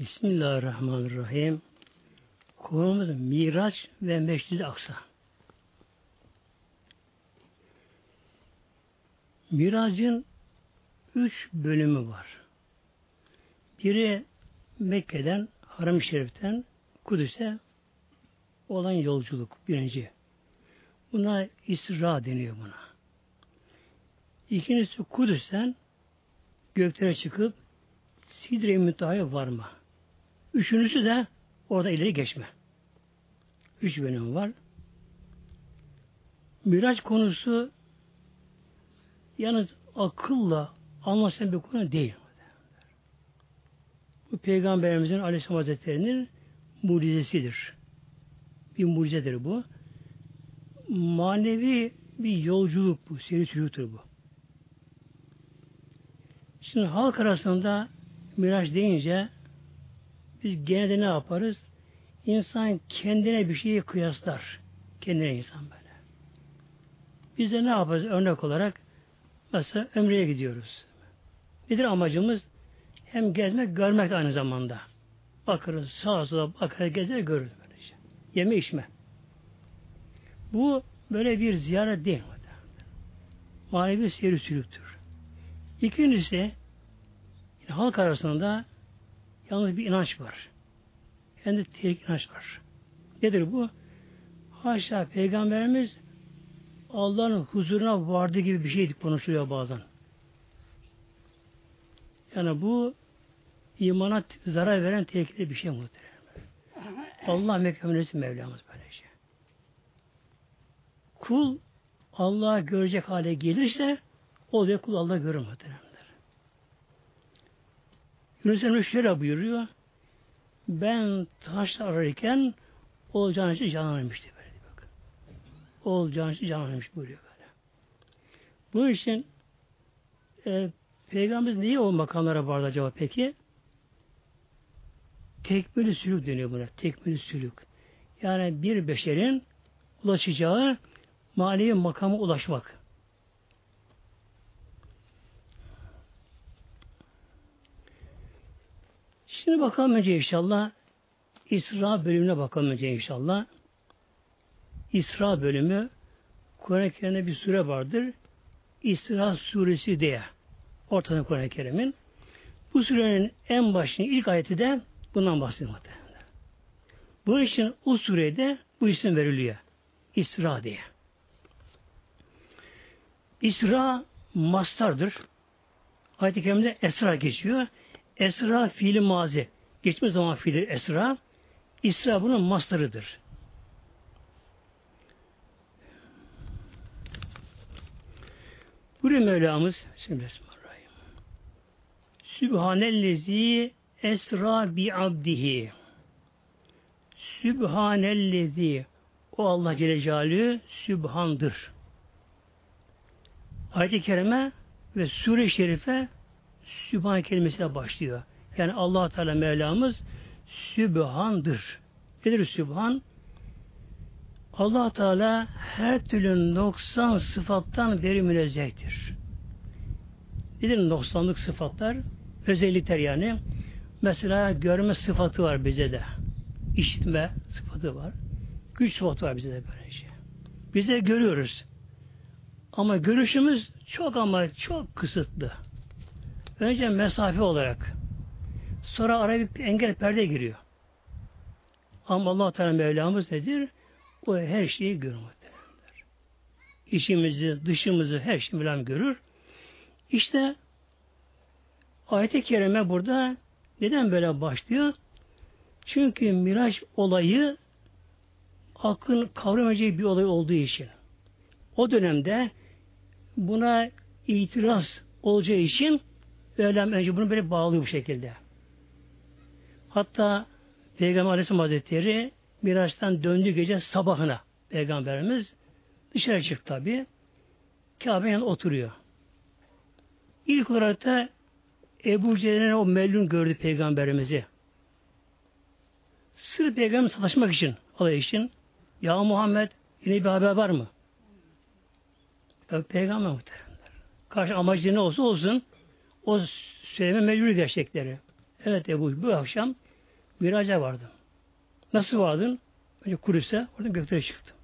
Bismillahirrahmanirrahim. Konumuz Miraç ve Meşrid-i Aksa. Miracın üç bölümü var. Biri Mekke'den, Haram-ı Şerif'ten Kudüs'e olan yolculuk birinci. Buna İsra deniyor buna. İkincisi Kudüs'ten göklere çıkıp Sidre-i varma. Üçüncüsü de orada ileri geçme. Üç bölüm var. Miraç konusu yalnız akılla anlaşılan bir konu değil. Bu Peygamberimizin Aleyhisselam Hazretleri'nin mucizesidir. Bir mucizedir bu. Manevi bir yolculuk bu, seri sürüktür bu. Şimdi halk arasında Miraç deyince biz genelde ne yaparız? İnsan kendine bir şeyi kıyaslar. Kendine insan böyle. Biz de ne yaparız örnek olarak? Mesela ömreye gidiyoruz. Nedir amacımız? Hem gezmek, görmek aynı zamanda. Bakarız, sağa sola bakar, gezer, görürüz böylece. Yeme içme. Bu böyle bir ziyaret değil. Manevi seyir sülüktür. İkincisi halk arasında yalnız bir inanç var. Hem de tehlikeli inanç var. Nedir bu? Haşa Peygamberimiz Allah'ın huzuruna vardı gibi bir şey konuşuluyor bazen. Yani bu imana zarar veren tehlikeli bir şey muhtemelen. Allah mekamınesi Mevlamız böyle şey. Kul Allah'ı görecek hale gelirse o da kul Allah görür muhteremler. Yunus şöyle buyuruyor. Ben taş ararken o can için canlanmıştı böyle. Bak. O can için canlanmış buyuruyor böyle. Bu için e, Peygamberimiz niye o makamlara vardı acaba peki? Tekmili sülük deniyor buna. Tekmili sülük. Yani bir beşerin ulaşacağı manevi makama ulaşmak. Şimdi bakalım önce inşallah İsra bölümüne bakalım önce inşallah. İsra bölümü Kur'an-ı Kerim'de bir sure vardır. İsra suresi diye. Ortada Kur'an-ı Kerim'in. Bu surenin en başının ilk ayeti de bundan bahsediyor. Bunun için o surede bu isim veriliyor. İsra diye. İsra mastardır. Ayet-i Kerim'de esra geçiyor. Esra fiili mazi. Geçme zaman fiili esra. İsra bunun mastarıdır. Buraya Mevlamız Bismillahirrahmanirrahim. Sübhanellezi esra bi abdihi. Sübhanellezi o Allah Celle Celaluhu Sübhan'dır. Ayet-i Kerime ve Sure-i Şerife Sübhan kelimesiyle başlıyor. Yani allah Teala Mevlamız Sübhan'dır. Nedir Sübhan? allah Teala her türlü noksan sıfattan beri münezzehtir. Nedir noksanlık sıfatlar? Özellikler yani. Mesela görme sıfatı var bize de. İşitme sıfatı var. Güç sıfatı var bize de böylece. Şey. Bize görüyoruz. Ama görüşümüz çok ama çok kısıtlı. Önce mesafe olarak. Sonra araya bir engel perde giriyor. Ama Allah Teala Mevlamız nedir? O her şeyi görür muhtemelenler. İçimizi, dışımızı her şeyi Mevlam görür. İşte ayet-i kerime burada neden böyle başlıyor? Çünkü Miraç olayı aklın kavramayacağı bir olay olduğu için. O dönemde buna itiraz olacağı için Mevlam önce bunu böyle bağlıyor bu şekilde. Hatta Peygamber Aleyhisselam Hazretleri Miraç'tan döndüğü gece sabahına Peygamberimiz dışarı çıktı tabi. Kabe'nin oturuyor. İlk olarak da Ebu Cehil'in o mellun gördü Peygamberimizi. Sırf Peygamber sataşmak için, alay için. Ya Muhammed yine bir haber var mı? Tabi Peygamber muhteremler. Karşı amacı ne olsa olsun o söyleme mecbur gerçekleri. Evet Ebu bu akşam Miraca vardım. Nasıl vardın? Önce Kudüs'e, oradan göklere çıktım.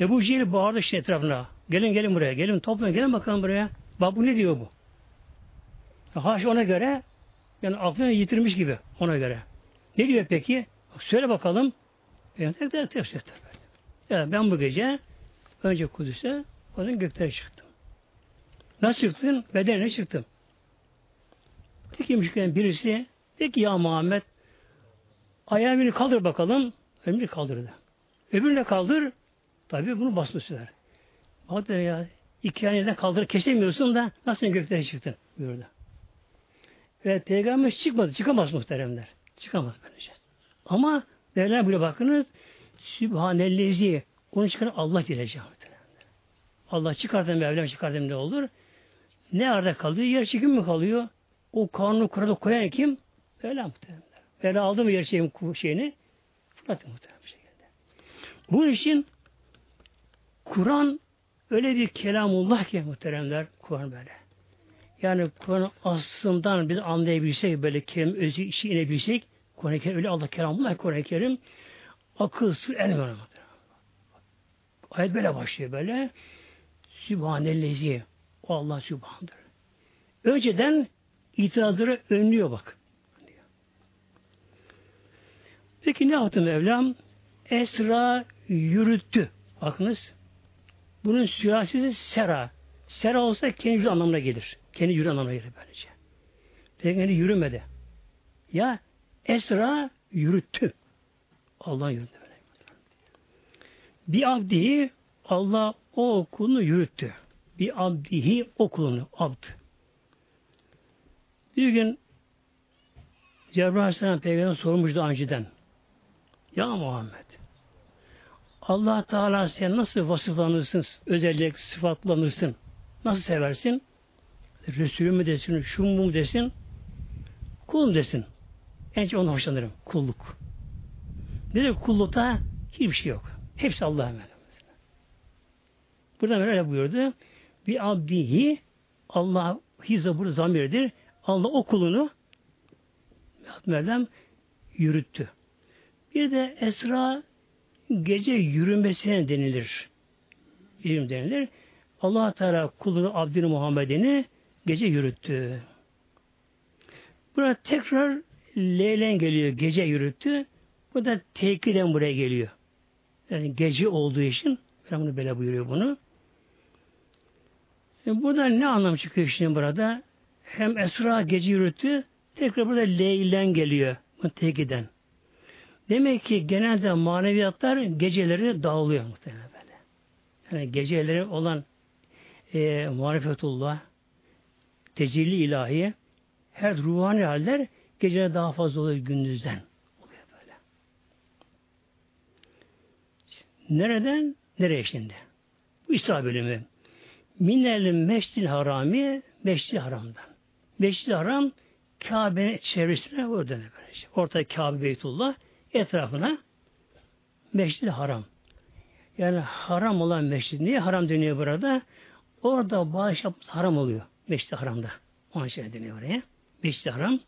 Ebu Cehil bağırdı işte etrafına. Gelin gelin buraya, gelin toplayın, gelin bakalım buraya. Bak bu ne diyor bu? Haşa ona göre, yani aklını yitirmiş gibi ona göre. Ne diyor peki? Bak, söyle bakalım. Yani ben bu gece önce Kudüs'e, oradan göklere çıktım. Nasıl çıktın? Bedenine çıktım. Peki birisi, peki ya Muhammed, ayağını kaldır bakalım. Ömrü kaldırdı. Öbürünü kaldır. Tabi bunu bastı sürer. Bak ya iki yanından kaldır kesemiyorsun da nasıl göklere çıktın buyurdu. Ve peygamber çıkmadı. Çıkamaz muhteremler. Çıkamaz böylece. Ama Mevlam bile bakınız Sübhanellezi onu çıkaran Allah diyeceğim. Allah çıkartan Mevlam çıkartan ne olur? Ne arada kalıyor? Yer çekim mi kalıyor? O kanunu kurada koyan kim? Mevla muhteremler. Mevla aldı mı yer çekim şeyini? Fırlatı muhterem bir şekilde. Bunun için Kur'an öyle bir kelamullah ki muhteremler Kur'an böyle. Yani Kur'an aslından biz anlayabilsek böyle kelim özü işi inebilsek Kur'an-ı Kerim öyle Allah kelamullah Kur'an-ı Kerim akıl sır el Ayet böyle başlıyor böyle. Sübhanellezi. O Allah Sübhan'dır. Önceden itirazları önlüyor bak. Peki ne yaptı Mevlam? Esra yürüttü. Bakınız. Bunun sülasisi sera. Sera olsa kendi anlamına gelir. Kendi yürü anlamına gelir böylece. Peygamber yürümedi. Ya Esra yürüttü. Allah yürüttü. Bir abdihi Allah o kulunu yürüttü. Bir abdihi o kulunu abd. Bir gün Cebrail Aleyhisselam Peygamber sormuştu önceden. Ya Muhammed Allah Teala sen nasıl vasıflanırsın, özellik sıfatlanırsın, nasıl seversin? Resulü mü desin, şu mu desin, kulum desin. En çok ona hoşlanırım, kulluk. Ne de kullukta hiçbir şey yok. Hepsi Allah'a emanet. Burada öyle buyurdu. Bir abdihi Allah hizabur zamirdir. Allah o kulunu yürüttü. Bir de Esra gece yürümesine denilir. Yürüm denilir. allah Teala kulunu Abdül Muhammed'ini gece yürüttü. Burada tekrar Leylen geliyor. Gece yürüttü. Bu da tekiden buraya geliyor. Yani gece olduğu için ben bunu böyle buyuruyor bunu. E burada ne anlam çıkıyor şimdi burada? Hem Esra gece yürüttü, tekrar burada Leylen geliyor. Tekiden. Demek ki genelde maneviyatlar geceleri dağılıyor muhtemelen böyle. Yani geceleri olan e, marifetullah, tecelli ilahi, her ruhani haller geceleri daha fazla oluyor gündüzden. Oluyor böyle. Nereden? Nereye şimdi? Bu İsra bölümü. Minel meşdil harami meşdil haramdan. Meşdil haram Kabe'nin çevresine orada ne böyle. Orta Kabe Beytullah etrafına meşrid haram. Yani haram olan meşrid. Niye haram deniyor burada? Orada bağış yapması haram oluyor. Meşrid haramda. Onun için deniyor oraya. Meşrid haram.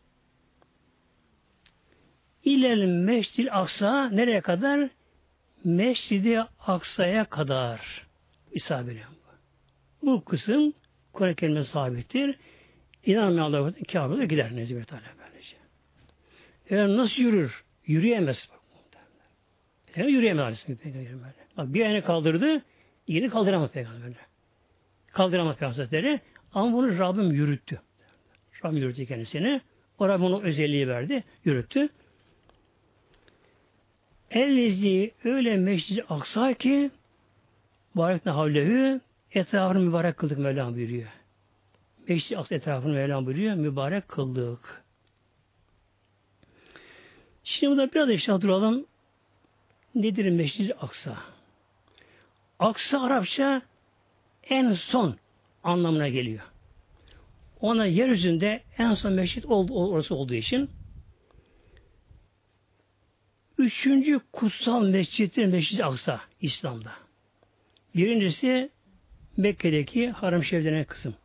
İlel meşrid aksa nereye kadar? Meşridi aksaya kadar. İsabeli. Bu kısım Kur'an-ı Kerim'e sabittir. İnanmayan Allah'a Kabe'de gider Nezir Teala böylece. Eğer nasıl yürür? Yürüyemez. Yani yürüyemez Aleyhisselam Peygamber. Bak bir ayını kaldırdı, yeni kaldıramaz Peygamber. Kaldıramaz Peygamber Ama bunu Rabbim yürüttü. Rabbim yürüttü kendisini. O Rabbim ona özelliği verdi, yürüttü. Ellezi öyle meşri aksa ki Barik havlehu etrafını mübarek kıldık Mevlam buyuruyor. Meşri aksa etrafını Mevlam buyuruyor. Mübarek kıldık. Şimdi burada biraz işte duralım. Nedir Meşrid Aksa? Aksa Arapça en son anlamına geliyor. Ona yeryüzünde en son meşrit orası olduğu için üçüncü kutsal mescittir Mescid-i Aksa İslam'da. Birincisi Mekke'deki Haram Şerif kısım.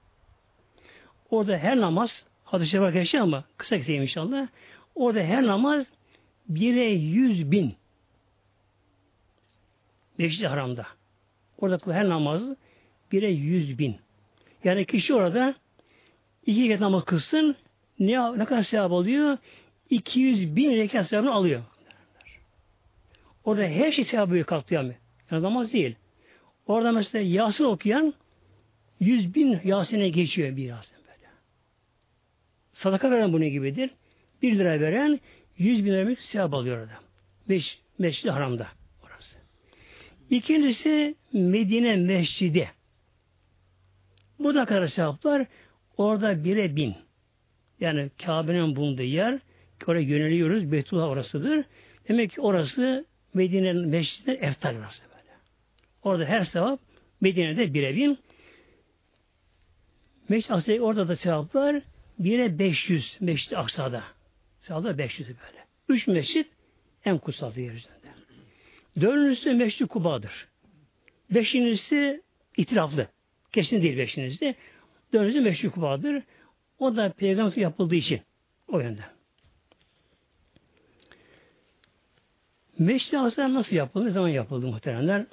Orada her namaz hadis-i var geçiyor ama kısa keseyim inşallah. Orada her namaz bire yüz bin. Meşrid-i Haram'da. Orada her namaz bire yüz bin. Yani kişi orada iki rekat namaz kılsın ne, ne kadar sevap alıyor? 200 bin rekat sevabını alıyor. Orada her şey sevabı kalktı Yani namaz değil. Orada mesela Yasin okuyan 100 bin Yasin'e geçiyor bir Yasin böyle. Sadaka veren bunun gibidir. 1 lira veren 100 bin lira sevap alıyor orada. Meş, Meşrid-i Haram'da orası. İkincisi Medine Mescidi. Bu da kadar sevaplar orada bire bin. Yani Kabe'nin bulunduğu yer oraya yöneliyoruz. Beytullah orasıdır. Demek ki orası Medine'nin mescidinden eftal orası. Orada her sevap Medine'de bire bin. Meşrid Aksa'da orada da sevaplar bire 500 Meşrid Aksa'da. Sevaplar 500 böyle. Üç mescit en kutsal yeryüzünde. Dördüncüsü Meşrid Kuba'dır. Beşincisi itiraflı. Kesin değil beşincisi. Dördüncüsü Meşrid Kuba'dır. O da peygamber yapıldığı için o yönden. Meşri Aksa nasıl yapıldı? Ne zaman yapıldı muhteremler?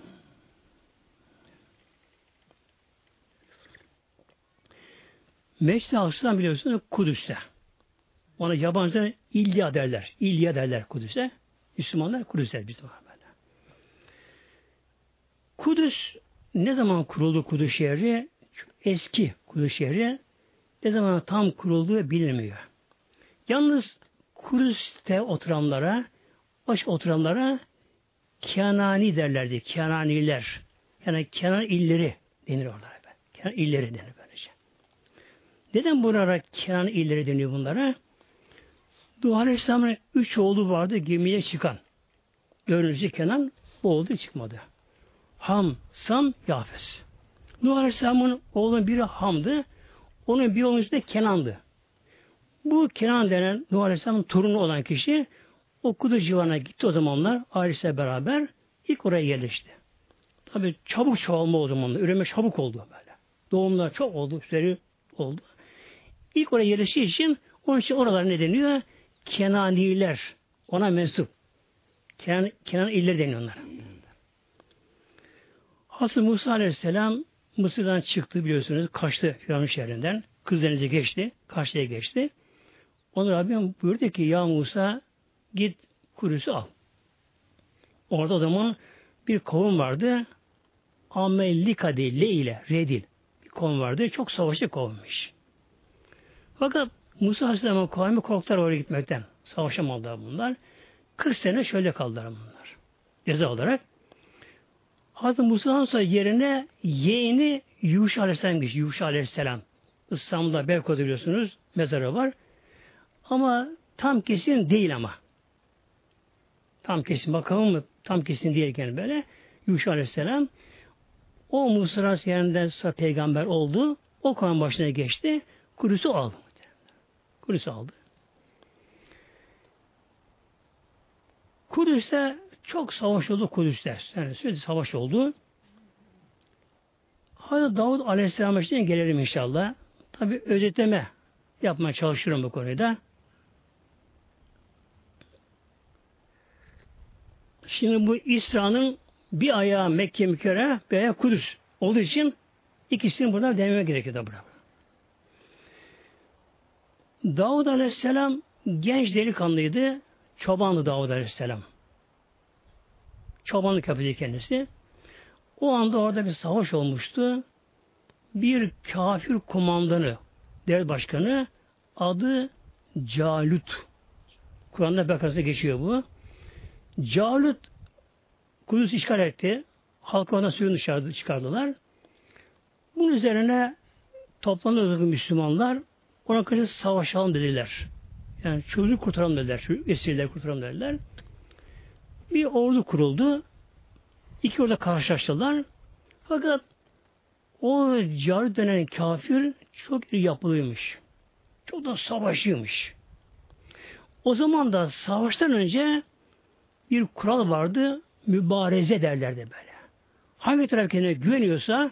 Meşri Aksa biliyorsunuz Kudüs'te. Ona yabancılar İlya derler. İlya derler Kudüs'e. Müslümanlar Kudüs'e bizim böyle. Kudüs ne zaman kuruldu Kudüs şehri? Eski Kudüs şehri ne zaman tam kurulduğu bilinmiyor. Yalnız Kudüs'te oturanlara baş oturanlara Kenani derlerdi. Kenaniler. Yani Kenan illeri denir orada. Kenan illeri denir. Neden bunlara Kenan illeri deniyor bunlara? Nuh Aleyhisselam'ın üç oğlu vardı gemiye çıkan. Görünüşü Kenan, bu oldu çıkmadı. Ham, Sam, Yafes. Nuh Aleyhisselam'ın oğlunun biri Ham'dı. Onun bir oğlu da Kenan'dı. Bu Kenan denen Nuh Aleyhisselam'ın torunu olan kişi o Kudüs civarına gitti o zamanlar ailesiyle beraber ilk oraya yerleşti. Tabi çabuk çoğalma o zamanlar. Üreme çabuk oldu böyle. Doğumlar çok oldu. Üstleri oldu. İlk oraya yerleştiği için onun için oralar ne deniyor? Kenaniler. Ona mensup. Kenan, Kenan illeri deniyor onlara. Hasıl Musa Aleyhisselam Mısır'dan çıktı biliyorsunuz. Kaçtı Firavun şehrinden. Kız denize geçti. Karşıya geçti. Onu Rabbim buyurdu ki ya Musa git Kudüs'ü al. Orada o zaman bir kovun vardı. Amelika değil, le ile, redil. Bir kovun vardı. Çok savaşçı kovmuş. Fakat Musa Aleyhisselam'ın kavmi korktular oraya gitmekten. Savaşamadılar bunlar. 40 sene şöyle kaldılar bunlar. Ceza olarak. Hazreti Musa'dan sonra yerine yeğeni Yuşa Aleyhisselam geçti. Yuşa Aleyhisselam. İstanbul'da Belko'da biliyorsunuz mezarı var. Ama tam kesin değil ama. Tam kesin bakalım mı? Tam kesin değilken böyle. Yuşa Aleyhisselam o Musa Aleyhisselam'dan sonra peygamber oldu. O kavmin başına geçti. Kudüs'ü aldı. Kudüs'ü aldı. Kudüs'te çok savaş oldu Kudüs'te. Yani sürekli savaş oldu. Hazreti Davud Aleyhisselam'a için gelelim inşallah. Tabi özetleme yapmaya çalışıyorum bu konuda. Şimdi bu İsra'nın bir ayağı Mekke mükerre, bir ayağı Kudüs olduğu için ikisini buradan denemeye gerekiyor da burada. Davud Aleyhisselam genç delikanlıydı. Çobanlı Davud Aleyhisselam. Çobanlık yapıyordu kendisi. O anda orada bir savaş olmuştu. Bir kafir kumandanı, devlet başkanı adı Calut. Kur'an'da Bekara'da geçiyor bu. Calut Kudüs işgal etti. Halkı ona suyunu dışarıda çıkardılar. Bunun üzerine toplanıyor Müslümanlar. Ona karşı savaşalım dediler. Yani çocuk kurtaralım dediler. Çocuk esirleri kurtaralım dediler. Bir ordu kuruldu. İki orada karşılaştılar. Fakat o cari denen kafir çok iyi yapılıymış. Çok da savaşıymış. O zaman da savaştan önce bir kural vardı. Mübareze derlerdi böyle. Hangi taraf kendine güveniyorsa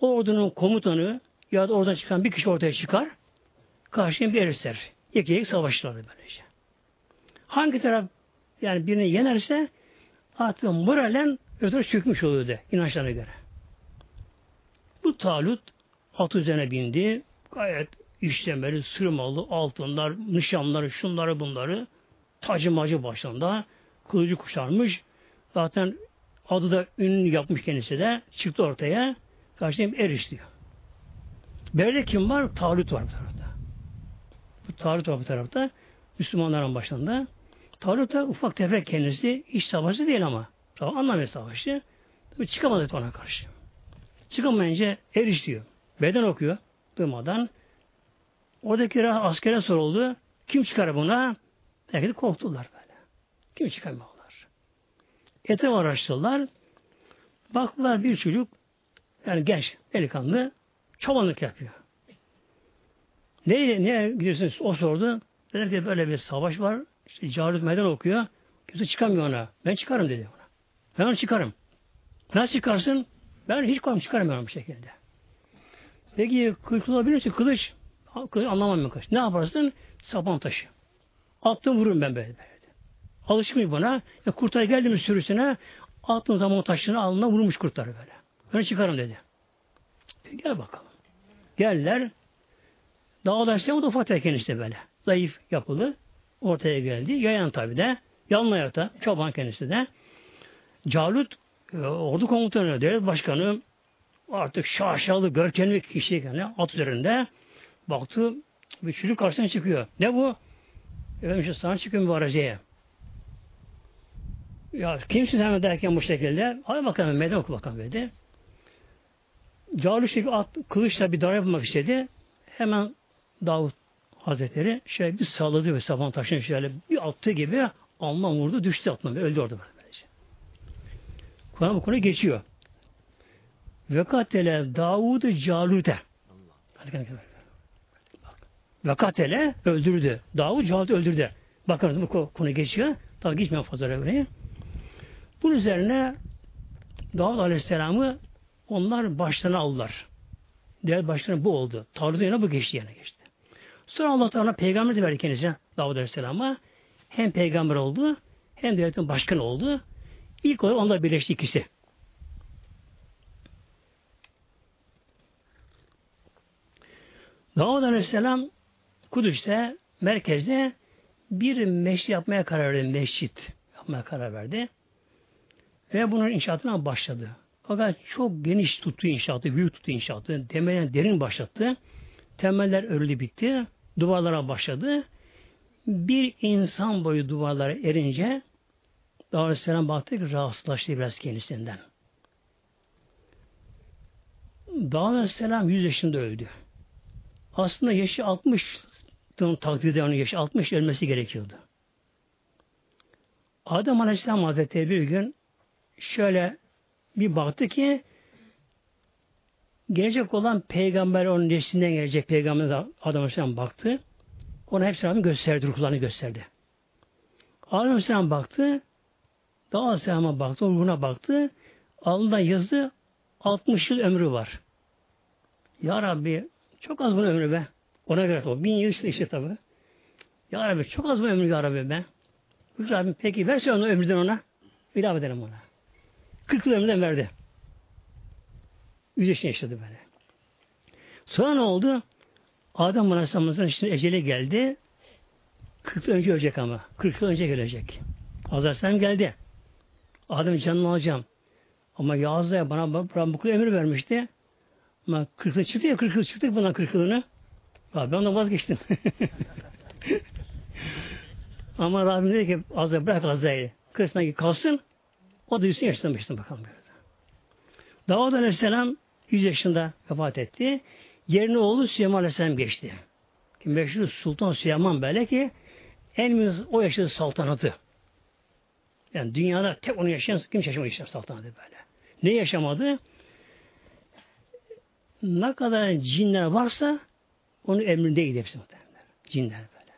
ordunun komutanı ya da oradan çıkan bir kişi ortaya çıkar. Karşıya bir erirser. İki iki savaşırlardı böylece. Hangi taraf yani birini yenerse artık moralen ötürü çökmüş oluyordu inançlarına göre. Bu Talut at üzerine bindi. Gayet işlemeli, sırmalı, altınlar, nişanları, şunları bunları tacı macı başında kılıcı kuşarmış. Zaten adı da ünlü yapmış kendisi de. Çıktı ortaya. Karşıya eriş diyor. Böyle kim var? Talut var bu tarafta. Bu Talut var bu tarafta. Müslümanların başında. Talut da ufak tefek kendisi. iş savaşı değil ama. Tamam, anlamıyor savaşı. Tabii çıkamadı ona karşı. Çıkamayınca eriş diyor. Beden okuyor. Durmadan. Oradaki askere soruldu. Kim çıkar buna? De korktular böyle. Kim çıkarmıyorlar? Etraf araştırdılar. Baktılar bir çocuk yani genç, delikanlı çobanlık yapıyor. Nereye, nereye gidiyorsunuz? O sordu. Dedi ki böyle bir savaş var. İşte Calut meydan okuyor. Kimse çıkamıyor ona. Ben çıkarım dedi ona. Ben onu çıkarım. Nasıl çıkarsın? Ben hiç kolum çıkaramıyorum bu şekilde. Peki kılıç olabilir misin? Kılıç. Kılıç anlamam ben kılıç. Ne yaparsın? Sapan taşı. Attım vururum ben böyle. böyle. Alışmış buna. Ya kurtar geldi mi sürüsüne attığım zaman taşını alnına vurmuş kurtları böyle. Ben çıkarım dedi. Gel bakalım. Geldiler. Dağda işte o da ufak teken işte böyle. Zayıf yapılı. Ortaya geldi. Yayan tabi de. Yalın ayakta. Çoban kendisi de. Calut e, ordu komutanı, devlet başkanı artık şaşalı, görkemli kişi yani at üzerinde baktı bir çocuk karşısına çıkıyor. Ne bu? Efendim şu sana çıkıyor mübareceye. Ya kimsin sen derken bu şekilde? Hadi bakalım meydan oku bakalım dedi. Calut bir at, kılıçla bir darbe yapmak istedi. Hemen Davut Hazretleri şöyle bir salladı ve saban taşını şöyle bir attı gibi alnına vurdu düştü atma öldü orada böylece. Kur'an bu konu geçiyor. Vekatele Davud'u Calut'e Vekatele öldürdü. Davud Calut'u öldürdü. Bakın bu konu geçiyor. Tabi geçmiyor fazla oraya. Bunun üzerine Davud Aleyhisselam'ı onlar başlarına aldılar. Diğer başlarına bu oldu. Tavrıda yine bu geçti yana geçti. Sonra Allah Teala peygamber de verdi kendisine Davud Aleyhisselam'a. Hem peygamber oldu hem devletin başkanı oldu. İlk olarak onlar birleşti ikisi. Davud Aleyhisselam Kudüs'te merkezde bir meşrit yapmaya karar verdi. Mescit yapmaya karar verdi. Ve bunun inşaatına başladı. Fakat çok geniş tuttu inşaatı, büyük tuttu inşaatı. Temelden derin başlattı. Temeller örülü bitti. Duvarlara başladı. Bir insan boyu duvarlara erince Aleyhisselam baktık rahatsızlaştı biraz kendisinden. Davud Aleyhisselam 100 yaşında öldü. Aslında yaşı 60 takdirde onun yaşı 60 ölmesi gerekiyordu. Adem Aleyhisselam Hazretleri bir gün şöyle bir baktı ki gelecek olan peygamber onun neslinden gelecek peygamber Adam baktı. Ona hepsi rağmen gösterdi, ruhlarını gösterdi. Aleyhisselam baktı, daha Aleyhisselam'a baktı, ruhuna baktı. Alnında yazı 60 yıl ömrü var. Ya Rabbi çok az bunun ömrü be. Ona göre o. Bin yıl işte, işte tabi. Ya Rabbi çok az bu ömrü ya Rabbi be. Rabbi peki verse onu ömrüden ona. İlave edelim ona. 40 yıl ömründen verdi. Yüz yaşında yaşadı böyle. Sonra ne oldu? Adem Aleyhisselam'ın işte eceli geldi. 40 yıl önce ölecek ama. 40 yıl önce gelecek. Aleyhisselam geldi. Adem canını alacağım. Ama Yağız'a bana, kadar emir vermişti. Ama 40 yıl çıktı ya 40 yıl çıktık buna 40 yılını. Abi ona vazgeçtim. Ama Rabbim dedi ki Azra bırak Azra'yı. Kırısına kalsın. O da 100 yaşlanmıştı bakalım. Davud Aleyhisselam 100 yaşında vefat etti. Yerine oğlu Süleyman Aleyhisselam geçti. Meşhur Sultan Süleyman böyle ki en büyük o yaşadığı saltanatı. Yani dünyada tek onu yaşayan kim yaşamadı yaşayan saltanatı böyle. Ne yaşamadı? Ne kadar cinler varsa onun emrindeydi hepsi muhtemelen. Cinler böyle.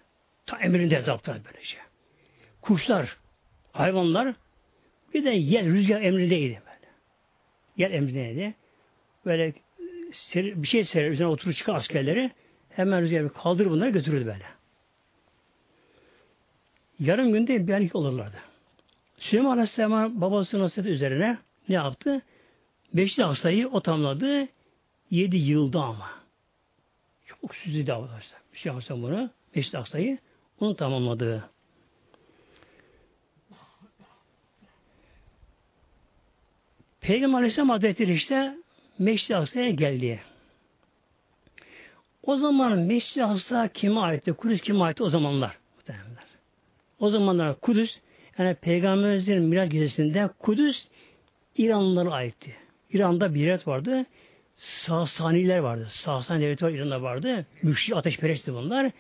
Ta emrinde zaptlar böylece. Kuşlar, hayvanlar bir de yer, rüzgar emrindeydi böyle. Yer emrindeydi. Böyle bir şey serer, üzerine oturup çıkan askerleri hemen rüzgar kaldır bunları götürürdü böyle. yarım günde bir aylık olurlardı. Süleyman Aleyhisselam babası nasihati üzerine ne yaptı? Beşli hastayı o tamladı. Yedi yılda ama. Çok arkadaşlar. Bir şey yapsam bunu. Beşli hastayı onu tamamladı. Peygamber Aleyhisselam Hazretleri işte Meşri Aksa'ya geldi. O zaman Meşri Aksa kime aitti? Kudüs kime aitti o zamanlar? O zamanlar Kudüs yani Peygamberimizin Miraç gecesinde Kudüs İranlılara aitti. İran'da bir yer vardı. Sasaniler vardı. Sasani devleti var, İran'da vardı. Müşrik ateşperestti bunlar.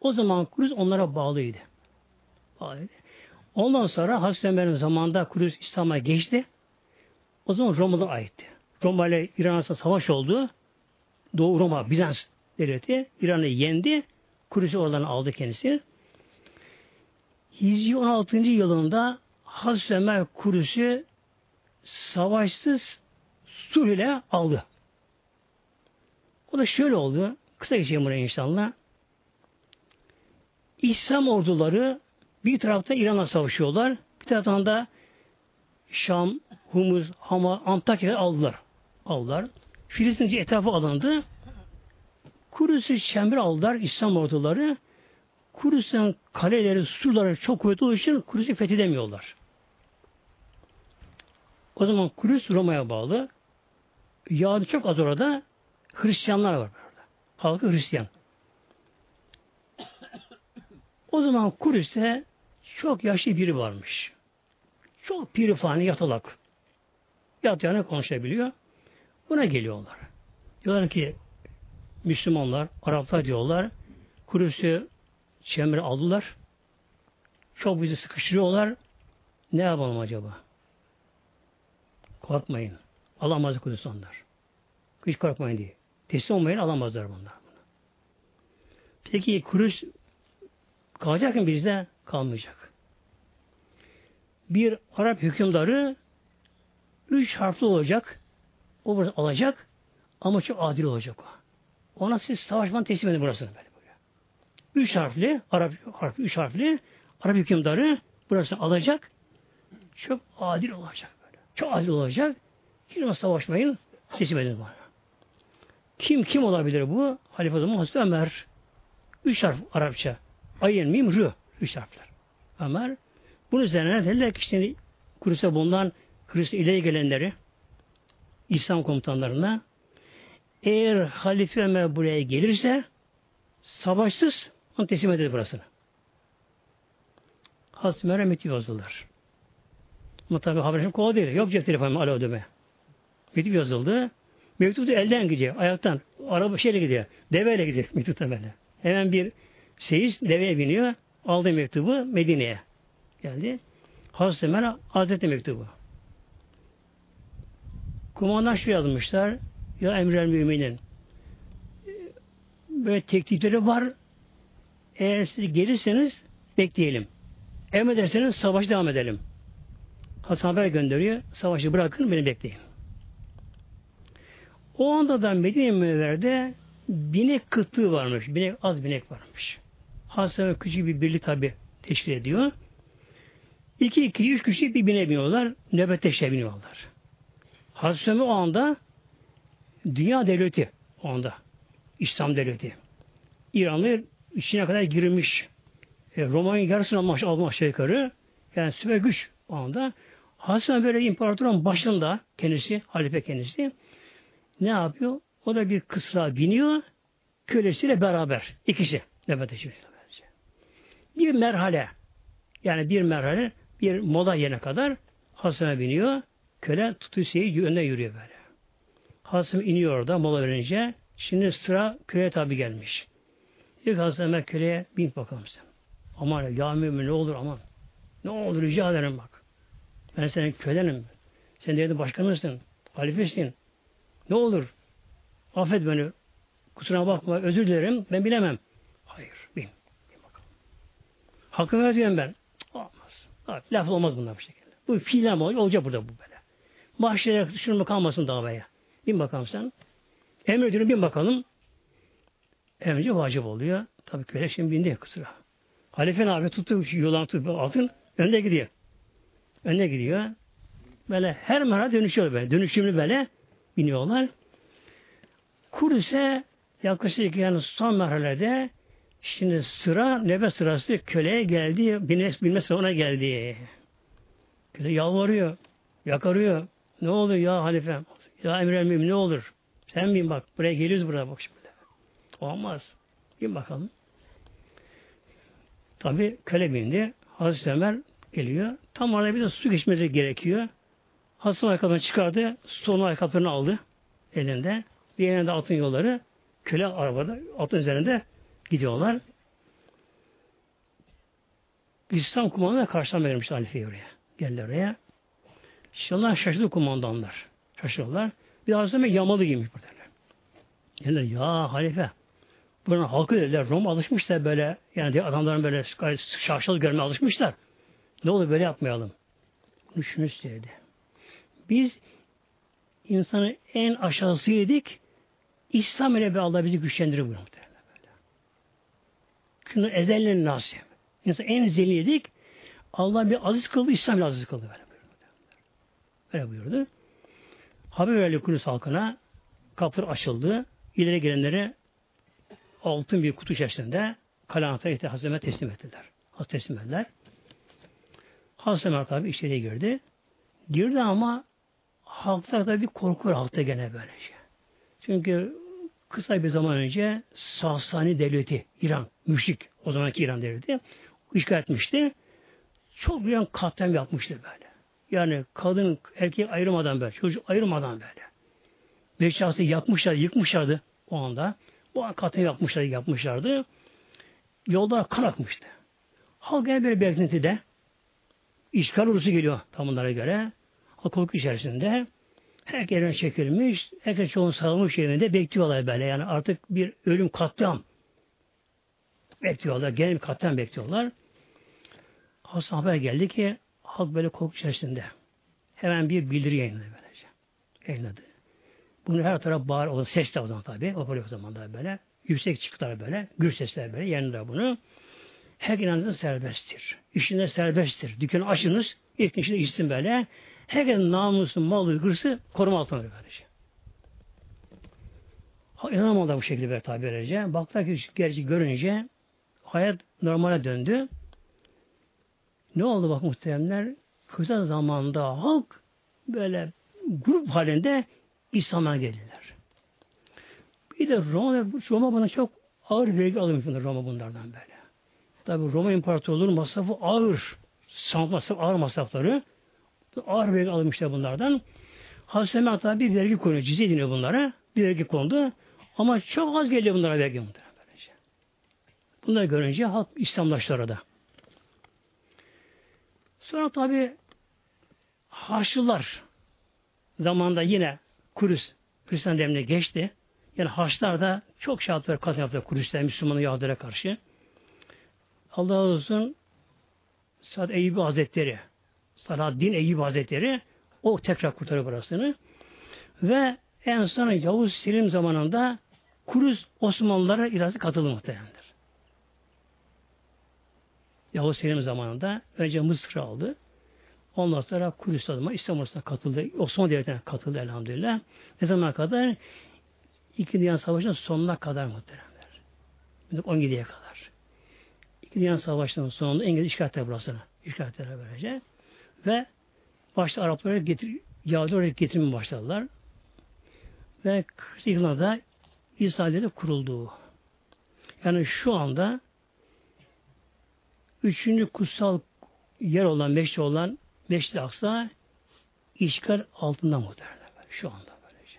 O zaman Kudüs onlara bağlıydı. bağlıydı. Ondan sonra Hazreti Ömer'in zamanında Kudüs İslam'a geçti. O zaman Roma'da aitti. Roma ile İran arasında savaş oldu. Doğu Roma, Bizans devleti İran'ı yendi. Kudüs'ü oradan aldı kendisi. Hicri 16. yılında Hazreti Ömer Kudüs'ü savaşsız sur ile aldı. O da şöyle oldu. Kısa geçeyim buraya inşallah. İslam orduları bir tarafta İran'la savaşıyorlar. Bir taraftan da Şam, Humus, Hama, Antakya'da aldılar. Aldılar. Filistinci etrafı alındı. Kudüs'ü çember aldılar İslam orduları. Kudüs'ün kaleleri, surları çok kuvvetli olduğu için Kudüs'ü fethedemiyorlar. O zaman Kudüs Roma'ya bağlı. Yahudi çok az orada. Hristiyanlar var orada. Halkı Hristiyan. O zaman Kudüs'te çok yaşlı biri varmış. Çok pirifani yatalak. Yat konuşabiliyor. Buna geliyorlar. Diyorlar ki Müslümanlar, Araplar diyorlar. Kudüs'ü çemre aldılar. Çok bizi sıkıştırıyorlar. Ne yapalım acaba? Korkmayın. Alamaz Kudüs onlar. Hiç korkmayın diye. Teslim olmayın alamazlar bunlar. Peki Kudüs kalacak mı bizde? Kalmayacak. Bir Arap hükümdarı üç harfli olacak. O burası alacak ama çok adil olacak o. Ona siz savaşman teslim edin burasını böyle. böyle. Üç harfli, Arap harfi, üç harfli Arap hükümdarı burasını alacak. Çok adil olacak böyle. Çok adil olacak. Hiç savaşmayın, teslim edin bana. Kim kim olabilir bu? Halife zaman Hazreti Ömer. Üç harf Arapça. Ayın, mim, rü. Üç harfler. Ömer. Bunun üzerine dediler ki işte Kudüs'e bulunan Kudüs'e ileri gelenleri İslam komutanlarına eğer Halife Ömer buraya gelirse savaşsız onu teslim edildi burasını. Hazreti Ömer'e mektup yazdılar. Ama tabi haberim kolay değil. Yok cep telefonu alo deme. Mektup yazıldı. Mektup da elden gidiyor. Ayaktan. Araba şeyle gidiyor. Deveyle gidiyor mektup da böyle. Hemen bir seyis deveye biniyor. Aldı mektubu Medine'ye. Geldi. Hazreti Ömer'e Hazreti mektubu. Kumandan şu yazmışlar. Ya emrel müminin. Böyle teklifleri var. Eğer siz gelirseniz bekleyelim. Emrederseniz savaş devam edelim. Hasan haber gönderiyor. Savaşı bırakın beni bekleyin. O anda da Medine Münevver'de binek kıtlığı varmış. Binek, az binek varmış. Hasan küçük bir birlik tabi teşkil ediyor. İki, iki, üç kişi bir bine biniyorlar. Nöbette şey biniyorlar. Hazreti Ömer o anda dünya devleti o anda. İslam devleti. İranlı içine kadar girilmiş. E, Romanya yarısını almış, almış aşağı yukarı. Yani süper güç o anda. Hasan böyle imparatorun başında kendisi, halife kendisi ne yapıyor? O da bir kısra biniyor, kölesiyle beraber. ikisi nöbete Bir merhale, yani bir merhale, bir mola yerine kadar Hasan'a biniyor, köle tutuyor önüne yürüyor böyle. Hasan iniyor orada mola verince, şimdi sıra köle tabi gelmiş. Diyor ki Ömer köleye bin bakalım sen. Aman ya mümin ne olur aman. Ne olur rica ederim bak. Ben senin kölenim. Sen devletin başkanısın. Halifesin. Ne olur? Affet beni. Kusura bakma. Özür dilerim. Ben bilemem. Hayır. Bin. bin bakalım. Hakkı ver diyorum ben. Evet, laf olmaz bunlar bu şekilde. Bu fiiller mi olacak burada bu böyle. Mahşere düşünme kalmasın davaya. Bin bakalım sen. Emrediyorum bin bakalım. Emrince vacip oluyor. Tabii köle şimdi bindi kusura. Halife abi tuttu yılan tuttu altın önde gidiyor. Önde gidiyor. Böyle her merhale dönüşüyor böyle. Dönüşümlü böyle biniyorlar. Kudüs'e yaklaşık yani son merhalede şimdi sıra nefes sırası köleye geldi. Bilme, bilme sıra ona geldi. Köle yalvarıyor. Yakarıyor. Ne oluyor ya halife? Ya emir emrim ne olur? Sen bin bak. Buraya geliyoruz burada bak şimdi. Olmaz. Bin bakalım. Tabi köle bindi. Hazreti Ömer geliyor. Tam orada bir de su geçmesi gerekiyor. Hazreti ayakkabını çıkardı. Sonu ayakkabını aldı elinde. Bir elinde altın yolları. Köle arabada altın üzerinde gidiyorlar. İslam kumandanı karşıdan vermiş halifeyi oraya. Geldi oraya. İnşallah şaşırdı kumandanlar. Şaşırıyorlar. Bir Hazreti Ömer yamalı giymiş burada. Yani ya halife Buranın halkı dediler Roma alışmışlar böyle yani adamların böyle şaşalı görmeye alışmışlar. Ne olur böyle yapmayalım. Bunu şunu söyledi. Biz insanı en aşağısıydık. İslam ile bir Allah bizi güçlendirir bu Şunu ezellen nasip. İnsan en zeliydik. Allah bir aziz kıldı, İslam aziz kıldı. Böyle buyurdu. Böyle buyurdu. Haber verildi Kudüs halkına. Kapılar açıldı. İleri gelenlere altın bir kutu içerisinde kalanata Hazreti teslim ettiler. Hazreti teslim ettiler. Hazreti Ömer tabi içeriye girdi. Girdi ama halkta da bir korku var halkta gene böylece. Çünkü kısa bir zaman önce Sasani devleti, İran, müşrik, o zamanki İran devleti işgal etmişti. Çok büyük katliam yapmıştı böyle. Yani kadın, erkek ayırmadan böyle, çocuk ayırmadan böyle. Beş şahsı yakmışlar, yıkmışlardı o anda. Bu an katliam yapmışlar, yapmışlardı. Yolda kan akmıştı. Halk gene bir beklentide işgal ordusu geliyor tam bunlara göre. Halk içerisinde herkes yerine çekilmiş, herkes çoğunu sarılmış yerinde bekliyorlar böyle. Yani artık bir ölüm katliam bekliyorlar. Genel bir katliam bekliyorlar. Hasan haber geldi ki halk böyle korku içerisinde. Hemen bir bildiri yayınladı böylece. Yayınladı. Bunu her taraf bağır, o ses de o zaman tabi. O o zaman da böyle. Yüksek çıktılar böyle. Gür sesler böyle. Yanında bunu. Her inancınız serbesttir. İşinde serbesttir. Dükkanı açınız. İlk işinde içsin böyle. Herkesin namusu, malı, hırsı koruma altında böylece. İnanamadılar bu şekilde tabi böylece. Baktılar ki gerçi görünce hayat normale döndü. Ne oldu bak muhteremler? Kısa zamanda halk böyle grup halinde İslam'a geldiler. Bir de Roma, Roma bana çok ağır vergi almış Roma bunlardan böyle. Tabi Roma İmparatorluğu'nun masrafı ağır. Masraf, ağır masrafları. Ağır vergi almışlar bunlardan. Hazreti Ömer tabi bir vergi konuyor. Cizye deniyor bunlara. Bir vergi kondu. Ama çok az geliyor bunlara vergi bunlara. Bunları görünce halk İslamlaştı orada. Sonra tabi Haçlılar zamanında yine Kudüs Hristiyan devrine geçti. Yani Haçlar da çok şart var kat yaptı Kudüs'te Müslümanı Yahudilere karşı. Allah olsun Sad Eyyubi Hazretleri Salahaddin Eyyubi Hazretleri o tekrar kurtarıyor burasını. Ve en son Yavuz Selim zamanında Kudüs Osmanlılara irası katıldı muhtemelendir. Yavuz Selim zamanında önce Mısır aldı. Ondan sonra Kudüs adıma İstanbul'a katıldı. Osmanlı Devleti'ne katıldı elhamdülillah. Ne zaman kadar? İkinci Dünya Savaşı'nın sonuna kadar muhteremler. 17'ye kadar. İkinci Dünya Savaşı'nın sonunda İngiliz işgal etti burasını. İşgal böylece. Ve başta Arapları getir, Yahudi oraya getirmeye başladılar. Ve 40 yılında da İsrail'de kuruldu. Yani şu anda üçüncü kutsal yer olan, meşri olan Meşri Aksa işgal altında muhtemelen şu anda böylece.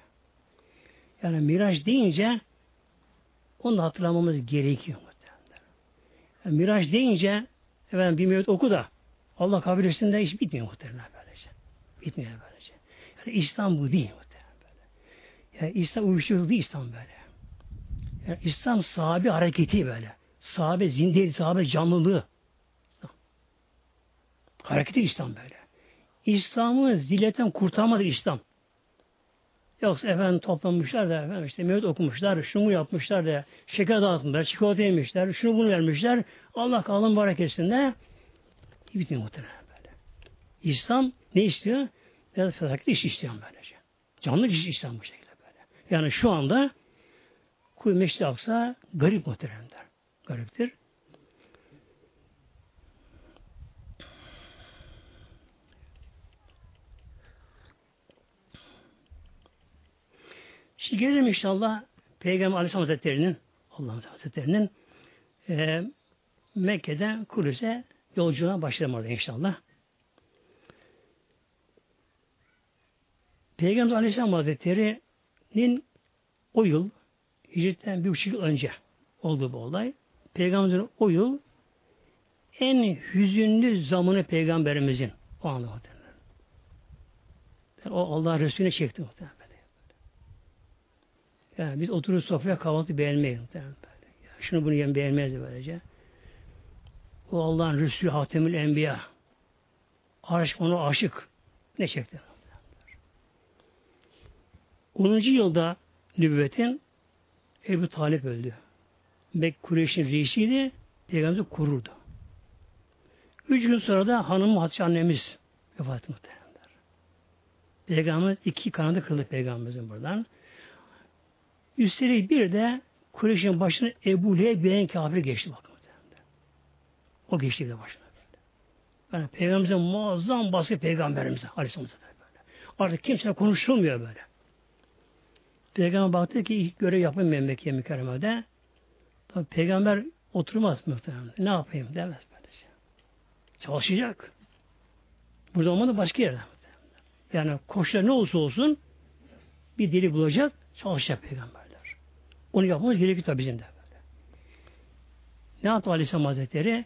Yani Miraç deyince onu da hatırlamamız gerekiyor muhtemelen. Yani Miraç deyince efendim bir mevcut oku da Allah kabul etsin de iş bitmiyor muhtemelen böylece. Bitmiyor böylece. Yani İslam bu değil muhtemelen böyle. Yani İslam uyuşturucu değil İslam böyle. Yani İslam sahabe hareketi böyle. Sahabe zindeli, sahabe canlılığı. Hareketi İslam böyle. İslam'ı zilletten kurtarmadı İslam. Yoksa efendim toplanmışlar da efendim işte mevcut okumuşlar, şunu yapmışlar da şeker dağıtmışlar, çikolata yemişler, şunu bunu vermişler. Allah kalın barak etsin de bitmiyor muhtemelen böyle. İslam ne istiyor? Biraz felaket iş istiyor böylece. Canlı iş İslam bu şekilde böyle. Yani şu anda Kuyu Meşri Aksa garip muhteremler. Gariptir. Şimdi gelelim inşallah Peygamber Aleyhisselam Hazretleri'nin Allah'ın Hazretleri'nin e, Mekke'den Kudüs'e yolculuğuna başlayalım orada inşallah. Peygamber Aleyhisselam Hazretleri'nin o yıl Hicretten bir buçuk yıl önce oldu bu olay. Peygamberimizin o yıl en hüzünlü zamanı peygamberimizin o anda muhtemelen. O Allah Resulüne çekti muhtemelen. Yani biz oturup sofraya kahvaltı beğenmeyiz muhtemelen. Yani şunu bunu yem beğenmeyiz böylece. O Allah'ın Resulü Hatemül Enbiya. Aşık ona aşık. Ne çekti? 10. yılda nübüvvetin Ebu Talip öldü. Mek Kureyş'in reisiydi. Peygamberimizi kururdu. Üç gün sonra da hanım Hatice annemiz vefat muhtemelenler. Peygamberimiz iki kanadı kırıldı Peygamberimizin buradan. Üstelik bir de Kureyş'in başına Ebu Leheb bilen kafir geçti bakın. O geçti de başına. Yani Peygamberimize muazzam baskı Peygamberimize Aleyhisselam'a böyle. Artık kimse konuşulmuyor böyle. Peygamber baktı ki ilk görev yapayım Mekke mükerremede. Tabi peygamber oturmaz muhtemelen. Ne yapayım demez böylece. Çalışacak. Burada olmadı başka yerde. Yani koşular ne olursa olsun bir dili bulacak, çalışacak peygamberler. Onu yapmamız gerekiyor tabi bizim de. Böyle. Ne yaptı Aleyhisselam Hazretleri?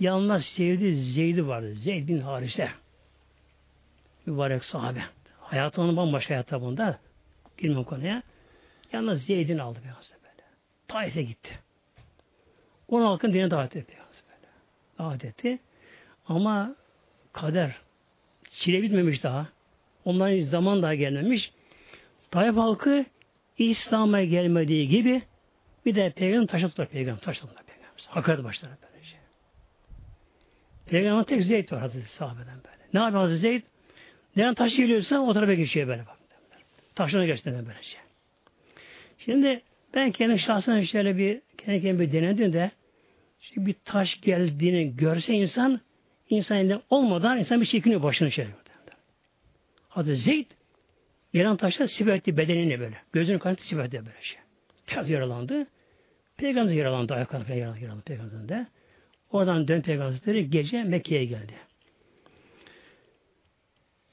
Yalnız sevdiği Zeyd'i vardı. Zeyd bin Harise. Mübarek sahabe. Hayatının bambaşka hayatı bunda. Girmem konuya. Yalnız Zeyd'in aldı Peygamber böyle. Taif'e gitti. Onu halkın dine davet etti Peygamber böyle. Davet etti. Ama kader çile bitmemiş daha. Onların zaman daha gelmemiş. Taif halkı İslam'a gelmediği gibi bir de peygamber taşıttılar peygamber taşıttılar peygamber. Hakaret başladı. Peygamber tek Zeyd var Hazreti sahabeden böyle. Ne yapıyor Hazreti Zeyd? Nereden taş geliyorsa o tarafa geçiyor böyle bak. Taşına geçti böylece. Şimdi ben kendi şahsen şöyle bir kendi kendime bir denedim de şimdi bir taş geldiğini görse insan insan elinde olmadan insan bir çekiniyor başını çeviriyor. Hadi Zeyd gelen taşla sibetti bedenini böyle. Gözünün kanıtı sibetti böyle şey. Biraz yaralandı. Peygamber yaralandı. Ayaklarına falan yaralandı, yaralandı Peygamber'de. Oradan dön Peygamberleri gece Mekke'ye geldi.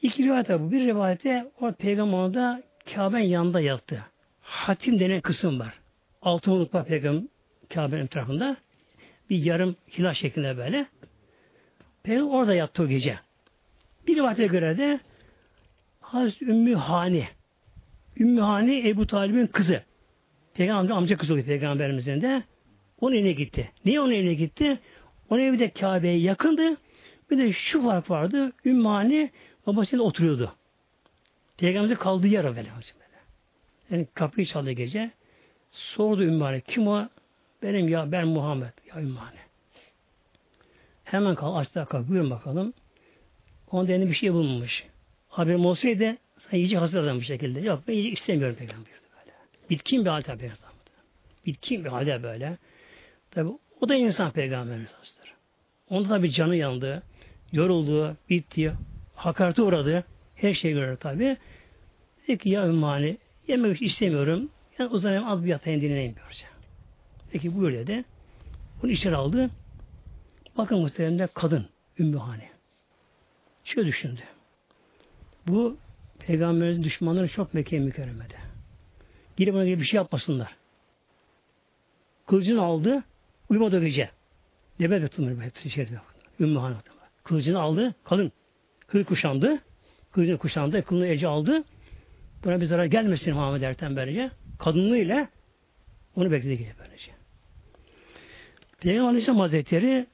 İki rivayet bu. Bir rivayette o peygamber da Kabe'nin yanında yattı. Hatim denen kısım var. Altın oluk var peygamber Kabe'nin etrafında. Bir yarım hilal şeklinde böyle. Peygamber orada yattı o gece. Bir rivayete göre de Hazreti Ümmü Hani Ümmü Hani Ebu Talib'in kızı. Peygamber amca kızı oluyor peygamberimizin de. Onun evine gitti. Niye onun evine gitti? Onun evi de Kabe'ye yakındı. Bir de şu fark vardı. Ümmü Hani babasıyla oturuyordu. Peygamberimizin kaldığı yer böyle. Yani kapıyı çaldı gece. Sordu Ümmü Kim o? Benim ya ben Muhammed. Ya Ümmü Hemen kal açtı kapı. Buyurun bakalım. Onda elinde bir şey bulunmuş. Haberim olsaydı sen yiyecek hazırladım bu şekilde. Yok ben yiyecek istemiyorum peygamber böyle. Bitkin bir hal tabi. Bitkin bir halde böyle. Tabi o da insan peygamberimiz aslında. Onda da bir canı yandı. Yoruldu, bitti, hakarete uğradı. Her şey görür tabi. Dedi ki ya ümmani yemek istemiyorum. Yani uzanayım az bir yatayım dinleneyim diyor. Peki buyur dedi. Bunu içeri aldı. Bakın muhteremde kadın Ümmühane. Şöyle düşündü. Bu peygamberin düşmanları çok Mekke mükerremede. Gidip ona bir şey yapmasınlar. Kılıcını aldı, uyumadı gece. Debe de tutulur hepsi şeyde. Ümmühane. Kılıcını aldı, kalın. Kılıç kuşandı. Kılıcını kuşandı, kılını ece aldı. Buna bir zarar gelmesin Muhammed Erten böylece. Kadınlığıyla onu bekledi gibi böylece. Peygamber Aleyhisselam Hazretleri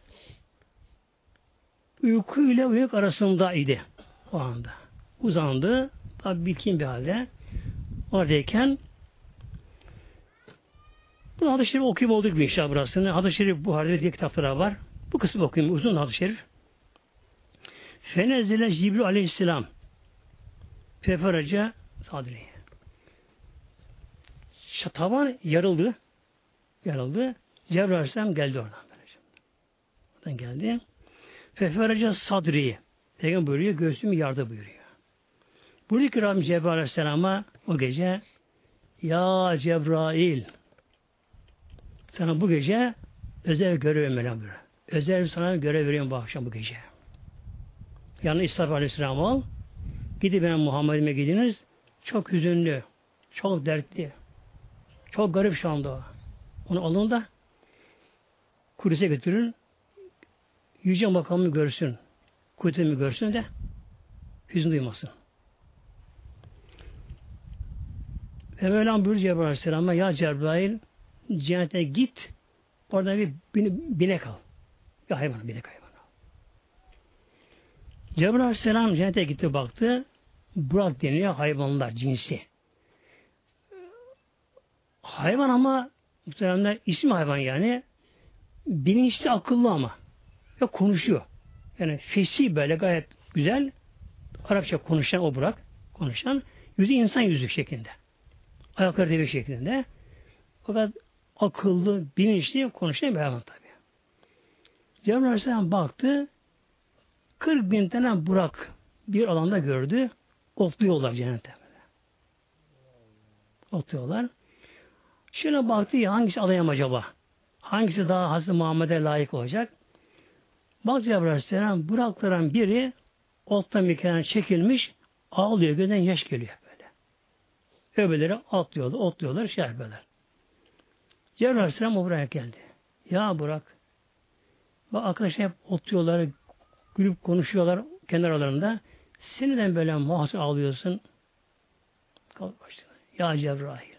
uyku ile uyanık arasında idi o anda. Uzandı. Tabi bitkin bir halde. oradayken bu hadis-i şerif okuyayım olduk bir inşallah burasını. Hadis-i şerif Buhari'de diye kitaplara var. Bu kısmı okuyayım. Uzun hadis-i şerif. Fenezile Cibril aleyhisselam Feferaca sadriye. Tavan yarıldı. Yarıldı. Cebrail aleyhisselam geldi oradan. Oradan geldi. Feferaca sadriye. Peygamber buyuruyor. Göğsümü yardı buyuruyor. Buyuruyor ki Rabbim Cebrail aleyhisselama o gece Ya Cebrail sana bu gece özel görev Mevlam Özel sana görev veriyorum bu akşam bu gece. Yani İsa Aleyhisselam al. Gidip benim Muhammed'ime gidiniz. Çok hüzünlü. Çok dertli. Çok garip şu anda o. Onu alın da Kudüs'e götürün. Yüce makamını görsün. Kudüs'ü görsün de hüzün duymasın. Ve Mevlam buyuruyor Cebrail Aleyhisselam'a ya Cebrail cennete git orada bir binek al. Bir hayvan, binek hayvan. Cebrail Aleyhisselam cennete gitti baktı. Burak deniyor hayvanlar cinsi. Hayvan ama muhtemelen ismi hayvan yani bilinçli akıllı ama ve konuşuyor. Yani fesih böyle gayet güzel Arapça konuşan o Burak konuşan yüzü insan yüzü şeklinde. Ayakları deve şeklinde. Fakat akıllı, bilinçli konuşan bir hayvan tabi. Cebrail Aleyhisselam baktı 40 bin tane Burak bir alanda gördü. Otluyorlar cennette. Otluyorlar. Şöyle baktı ya hangisi alayım acaba? Hangisi daha Hazreti Muhammed'e layık olacak? Bak Cebrail Aleyhisselam Burakların biri ottan bir kenara çekilmiş ağlıyor. Gözden yaş geliyor böyle. Öbürleri atlıyorlar, otluyorlar, şey yapıyorlar. Cebrail Aleyhisselam o buraya geldi. Ya Burak bak arkadaşlar hep otluyorlar, gülüp konuşuyorlar kenar aralarında. Seneden böyle mahsus ağlıyorsun. Kalk başına. Ya Cebrail.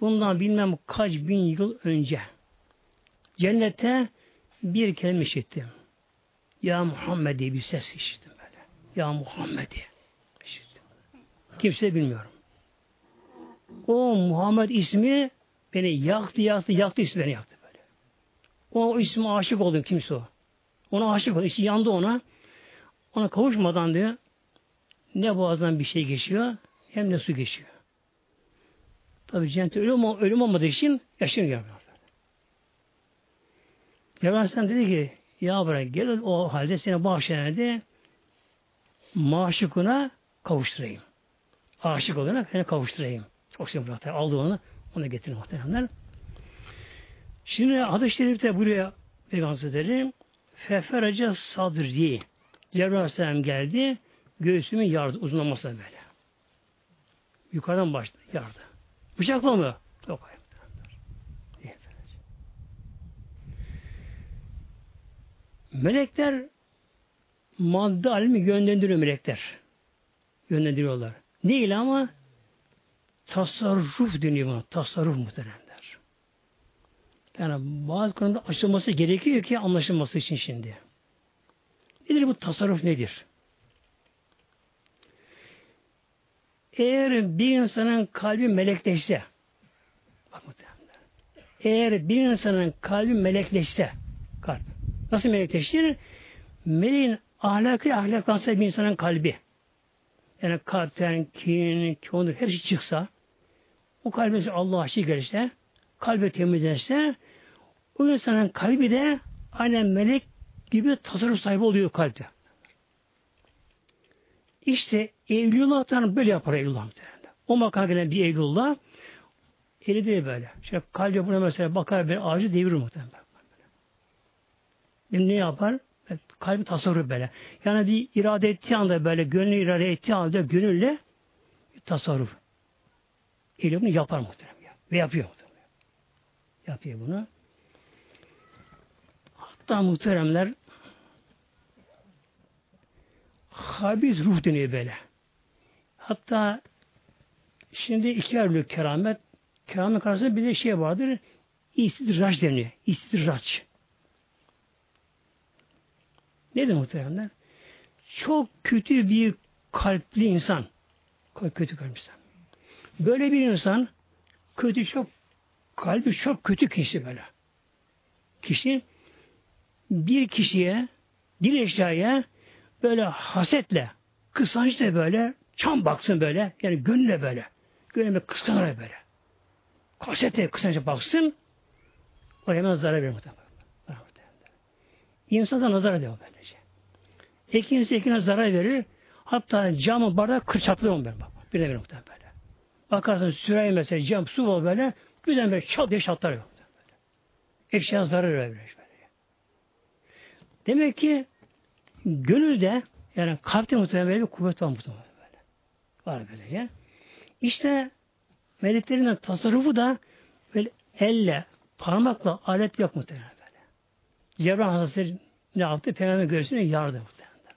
Bundan bilmem kaç bin yıl önce cennete bir kelime işittim. Ya Muhammed diye bir ses işittim böyle. Ya Muhammed diye işittim. Kimse bilmiyorum. O Muhammed ismi beni yaktı yaktı yaktı ismi beni yaktı böyle. O, ismi aşık oldum kimse o. Ona aşık oldu. İçi yandı ona. Ona kavuşmadan diyor ne boğazdan bir şey geçiyor hem de su geçiyor. Tabi cennette ölüm, ölüm olmadığı için yaşını görmüyor. Cebrail dedi ki ya bırak gel o halde seni bahşede maşukuna kavuşturayım. Aşık olana seni kavuşturayım. Çok sevdim muhtemelen. Aldı onu. Onu getirin muhtemelenler. Şimdi hadis-i şerifte buraya Peygamber Hazretleri Feferece sadri Cebrail Aleyhisselam geldi. Göğsümü yardı uzunlamasına böyle. Yukarıdan başladı. Yardı. Bıçakla mı? Yok hayır. Melekler madde alemi yönlendiriyor melekler. Yönlendiriyorlar. Değil ama tasarruf deniyor buna. Tasarruf muhteremler. Yani bazı konuda açılması gerekiyor ki anlaşılması için şimdi. Nedir bu tasarruf nedir? Eğer bir insanın kalbi melekleşse bak. Eğer bir insanın kalbi melekleşse kalp nasıl melekleşir? Meleğin ahlakı ahlaklansa bir insanın kalbi yani kalpten kin, kiondur hepsi çıksa o kalbe Allah'a şey gelirse kalbe temizlenirse o insanın kalbi de aynen melek gibi tasarruf sahibi oluyor kalpte. İşte Evliyullah'tan böyle yapar Evliyullah O makam gelen bir Evliyullah eli değil böyle. İşte kalbi buna mesela bakar bir ağacı devirir muhtemelen. Yani ne yapar? Kalbi tasarruf böyle. Yani bir irade ettiği anda böyle gönlü irade ettiği anda gönülle tasarruf. Eli bunu yapar muhtemelen. Ve yapıyor muhtemelen. Yapıyor bunu. Hatta muhteremler habis ruh deniyor böyle. Hatta şimdi iki ayrılık keramet. Keramet karşısında bir de şey vardır. İstidraç deniyor. İstidraç. Nedir muhteremler? Çok kötü bir kalpli insan. Kötü kalpli insan. Böyle bir insan kötü çok kalbi çok kötü kişi böyle. Kişi bir kişiye bir eşyaya böyle hasetle kıskançla böyle çam baksın böyle yani gönüle böyle gönüle kıskanır böyle. Hasetle kıskançla baksın o hemen zarar verir muhtemelen. İnsana nazar ediyor böylece. İkincisi ekine zarar verir. Hatta camı bardak kırçaplıyor onu böyle. Birine bir muhtemelen böyle. Bakarsın süreyi mesela cam su var böyle birden böyle çat diye çatlar yok. Eşya zarar verir. Böyle. Demek ki gönülde yani kalpte muhtemelen böyle bir kuvvet var muhtemelen böyle. Var böyle ya. İşte meleklerin tasarrufu da böyle elle, parmakla alet yok muhtemelen böyle. Cebrail Hazretleri ne yaptı? Peygamber göğsüne yardı muhtemelen.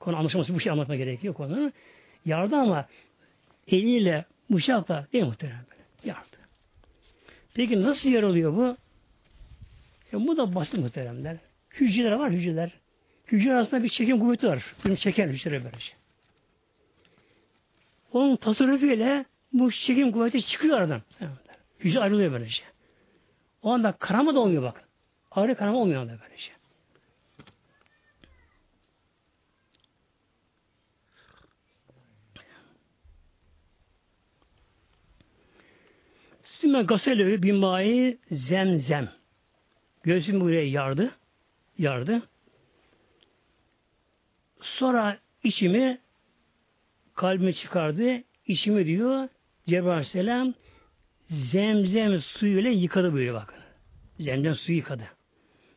Konu anlaşılması bu şey anlatma gerekiyor konunun. Yardı ama eliyle, bıçakla değil muhtemelen. Yardı. Peki nasıl yaralıyor bu? E bu da basit muhteremler. Hücreler var hücreler. Hücre arasında bir çekim kuvveti var. Bunu çeken hücre böylece. Onun tasarrufuyla bu çekim kuvveti çıkıyor aradan. Hücre ayrılıyor böylece. O anda karama da olmuyor bak. Ağrı karama olmuyor anda böylece. Sümme gaselü bimai zemzem. Göğsümü buraya yardı. Yardı. Sonra içimi kalbimi çıkardı. İçimi diyor Cebrail Aleyhisselam zemzem suyuyla yıkadı böyle bakın. Zemzem suyu yıkadı.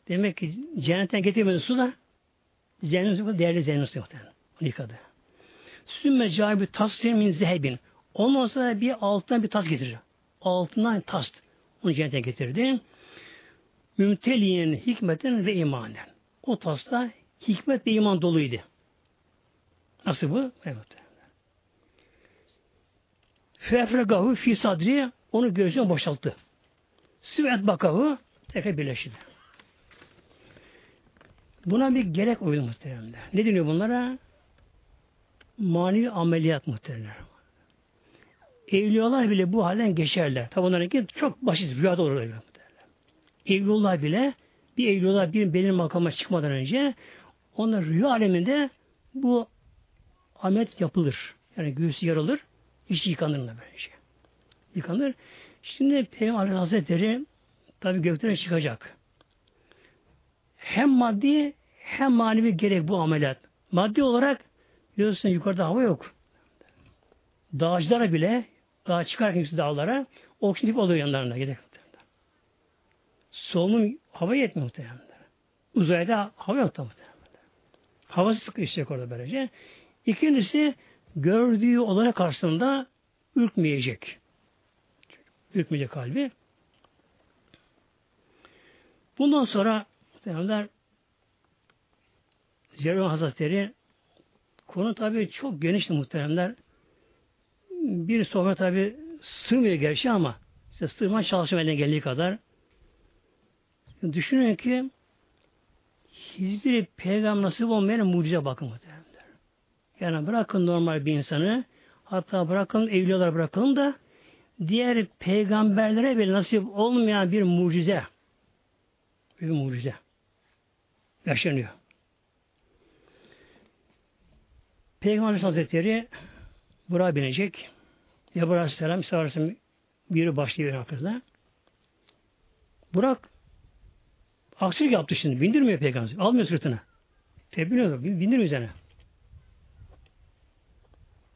Demek ki cennetten getirmedi su da zemzem suyu değerli zemzem suyu muhtemelen. Onu yıkadı. Sümme cahibi tasdim min zehebin. Ondan sonra bir altından bir tas getirir. Altından tas. Onu cennetten getirdi. Mümteliyen hikmeten ve imanen. O tasta hikmet ve iman doluydu. Nasıl bu? Evet. Fefregahu fi sadri onu gözüne boşalttı. Süvet bakahu tekrar birleşti. Buna bir gerek uydu muhteremler. Ne deniyor bunlara? Manevi ameliyat muhteremler. Evliyalar bile bu halden geçerler. Tabi onlarınki çok basit rüyada olur. Evliyalar bile bir evliyalar bir benim makama çıkmadan önce onlar rüya aleminde bu amet yapılır. Yani göğsü yarılır, içi yıkanır da böyle şey. Yıkanır. Şimdi Peygamber Hazretleri tabi göklere çıkacak. Hem maddi hem manevi gerek bu ameliyat. Maddi olarak biliyorsun yukarıda hava yok. Dağcılara bile daha çıkarken yüksek dağlara oksijen oluyor yanlarına gider. Solunum hava yetmiyor muhtemelen. Uzayda hava yok da muhtemelen. Havası sıkışacak orada böylece. İkincisi gördüğü olana karşısında ürkmeyecek. Ürkmeyecek kalbi. Bundan sonra muhtemelenler Cerrah Hazretleri konu tabi çok genişti muhteremler. Bir sohbet tabi sığmıyor gerçi ama işte sığma çalışma eline geldiği kadar düşünün ki hiçbir peygamber nasip olmayan mucize bakın muhteremler. Yani bırakın normal bir insanı hatta bırakın evliyalar bırakın da diğer peygamberlere bile nasip olmayan bir mucize bir mucize yaşanıyor. Peygamber Hazretleri buraya binecek. Cebrail Aleyhisselam İsa biri başlıyor arkasında. Burak aksilik yaptı şimdi. Bindirmiyor peygamber. Almıyor sırtına. Tebiniyor. Bindirmiyor üzerine.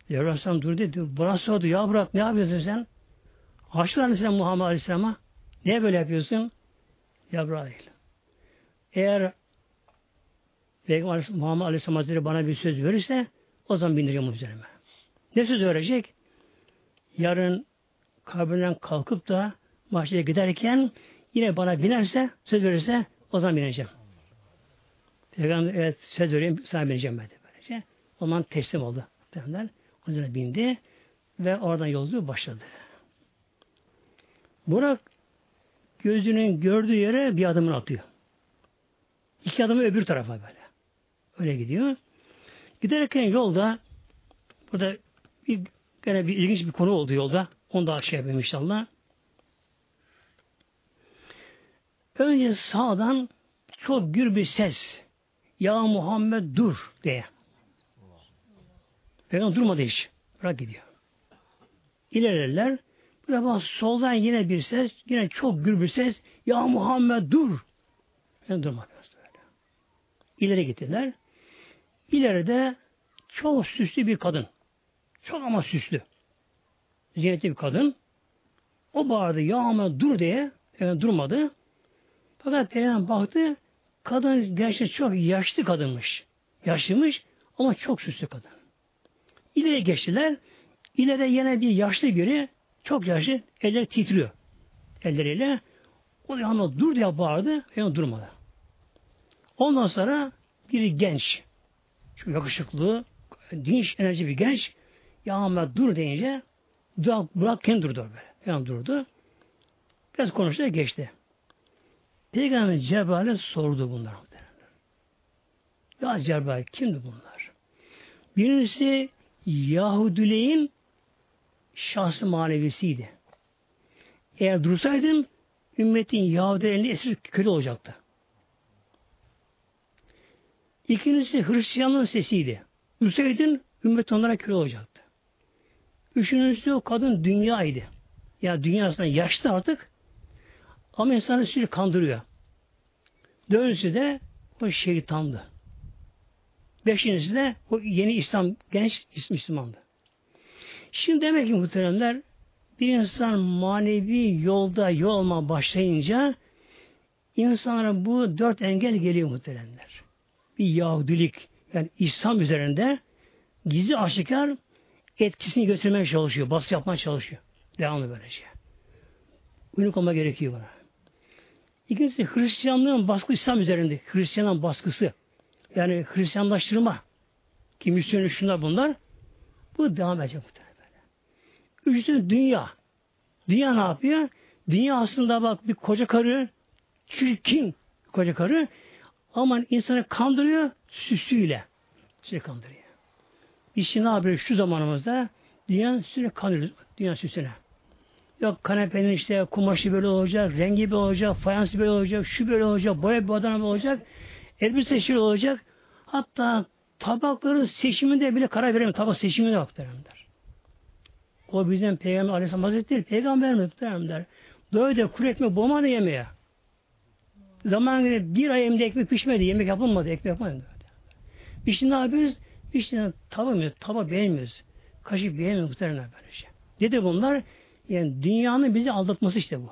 Cebrail Aleyhisselam dur dedi. Burak sordu. Ya Burak ne yapıyorsun sen? Aşık Aleyhisselam Muhammed Aleyhisselam'a. Niye böyle yapıyorsun? Cebrail. Eğer Peygamber Muhammed Aleyhisselam Hazretleri bana bir söz verirse o zaman bindireceğim üzerime. Ne söz verecek? Yarın kabrinden kalkıp da mahşere giderken yine bana binerse, söz verirse o zaman bineceğim. Peygamber evet söz vereyim sana bineceğim dedi böylece. O zaman teslim oldu. Peygamber üzerine bindi ve oradan yolculuğu başladı. Burak gözünün gördüğü yere bir adımını atıyor. İki adımı öbür tarafa böyle. Öyle gidiyor. Giderken yolda burada bir Gene bir ilginç bir konu oldu yolda. Onu da şey yapayım inşallah. Önce sağdan çok gür bir ses. Ya Muhammed dur diye. Peygamber durmadı hiç. Bırak gidiyor. İlerlerler. Bu defa soldan yine bir ses, yine çok gür bir ses. Ya Muhammed dur. Ben durmadı. Böyle. İleri gittiler. İleride çok süslü bir kadın. Çok ama süslü. Ziynetli bir kadın. O bağırdı ya Muhammed dur diye. Yani durmadı. Fakat Peygamber baktı. Kadın gerçekten çok yaşlı kadınmış. Yaşlımış ama çok süslü kadın. İleri geçtiler. İleride yine bir yaşlı biri çok yaşlı eller titriyor. Elleriyle o yana dur diye bağırdı. Yani durmadı. Ondan sonra biri genç. Şu yakışıklı, dinç, enerji bir genç. Ya Ahmet dur deyince bırak, bırak kendi durdu böyle. Yani durdu. Biraz konuştu geçti. Peygamber Cebrail'e sordu bunlar. Ya Cebrail kimdi bunlar? Birincisi Yahudilerin şahsı manevisiydi. Eğer dursaydım ümmetin Yahudilerin esir kötü olacaktı. İkincisi Hristiyanlığın sesiydi. Dursaydın ümmet onlara köle olacaktı. Üçüncüsü kadın dünyaydı. Ya yani dünyasında yaşlı artık ama insanı sürekli kandırıyor. Dördüncüsü de o şeytandı. Beşincisi de o yeni İslam, genç Müslümandı. Şimdi demek ki muhteremler bir insan manevi yolda yol olma başlayınca insanlara bu dört engel geliyor muhteremler. Bir Yahudilik yani İslam üzerinde gizli aşikar etkisini götürmeye çalışıyor. Baskı yapmaya çalışıyor. Devamlı böylece. Uyanık olma gerekiyor buna. İkincisi Hristiyanlığın baskı İslam üzerinde. Hristiyanlığın baskısı. Yani Hristiyanlaştırma. Ki Müslüman şunlar bunlar. Bu devam edecek muhtemelen. Üçüncüsü dünya. Dünya ne yapıyor? Dünya aslında bak bir koca karı çirkin koca karı ama insanı kandırıyor süsüyle. Sürekli kandırıyor. Biz şimdi ne yapıyoruz şu zamanımızda? Dünya sürekli kandırıyoruz. Dünya süsüne. Yok kanepenin işte kumaşı böyle olacak, rengi böyle olacak, fayansı böyle olacak, şu böyle olacak, boya bir badana olacak, elbise şöyle olacak. Hatta tabakların seçiminde bile karar veremiyor. Tabak seçimine baktırırlar. O bizden Peygamber Aleyhisselam Hazretleri Peygamber mi der. Böyle kuru ekmek boğmadı yemeğe. Zaman göre bir ay emde ekmek pişmedi. Yemek yapılmadı. Ekmek yapmadı. Biz şimdi ne yapıyoruz? Biz şimdi tava beğenmiyoruz. Kaşık beğenmiyoruz. Muhtemelen böyle şey. Dedi bunlar? Yani dünyanın bizi aldatması işte bu.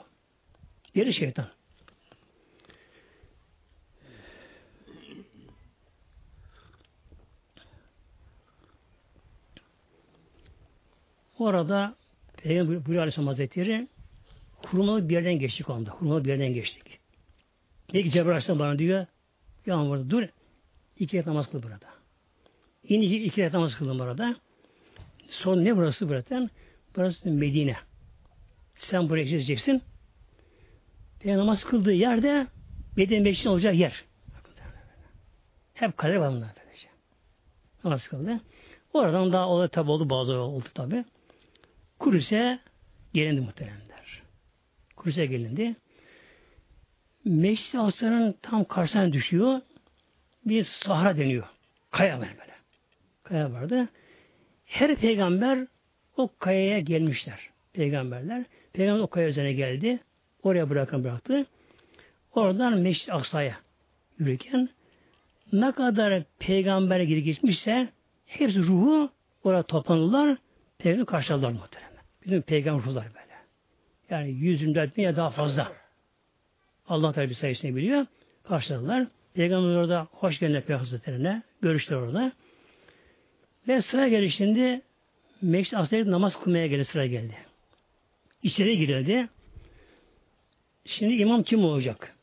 Yeri şeytan. Orada Peygamber buyuruyor Aleyhisselam Hazretleri hurmalı bir yerden geçtik onda. Hurmalı bir yerden geçtik. Peki Cebrail Aleyhisselam bana diyor ya burada dur iki rekat namaz kıl burada. Yine iki, iki rekat namaz kıldım burada. Son ne burası buradan? Burası Medine. Sen buraya gideceksin. Peygamber namaz kıldığı yerde Medine Meşrin olacak yer. Hep kale var bunlar. Böylece. Namaz kıldı. Oradan daha olay tabi oldu bazı oldu tabi. Kudüs'e gelindi muhteremler. Kudüs'e gelindi. Meşri Aksa'nın tam karşısına düşüyor. Bir sahra deniyor. Kaya böyle. Kaya vardı. Her peygamber o kayaya gelmişler. Peygamberler. Peygamber o kaya üzerine geldi. Oraya bırakın bıraktı. Oradan Meşri Aksa'ya yürürken ne kadar peygamber geri geçmişse hepsi ruhu oraya toplanırlar. Peygamber karşılarlar muhtemelen. Bütün peygamber ruhlar böyle. Yani 124 bin ya daha fazla. Allah Teala bir sayısını biliyor. Karşıladılar. Peygamber orada hoş geldin Peygamber Hazretlerine. Görüştüler orada. Ve sıra geldi şimdi Mekşi Asya namaz kılmaya geldi sıra geldi. İçeri girildi. Şimdi imam kim olacak?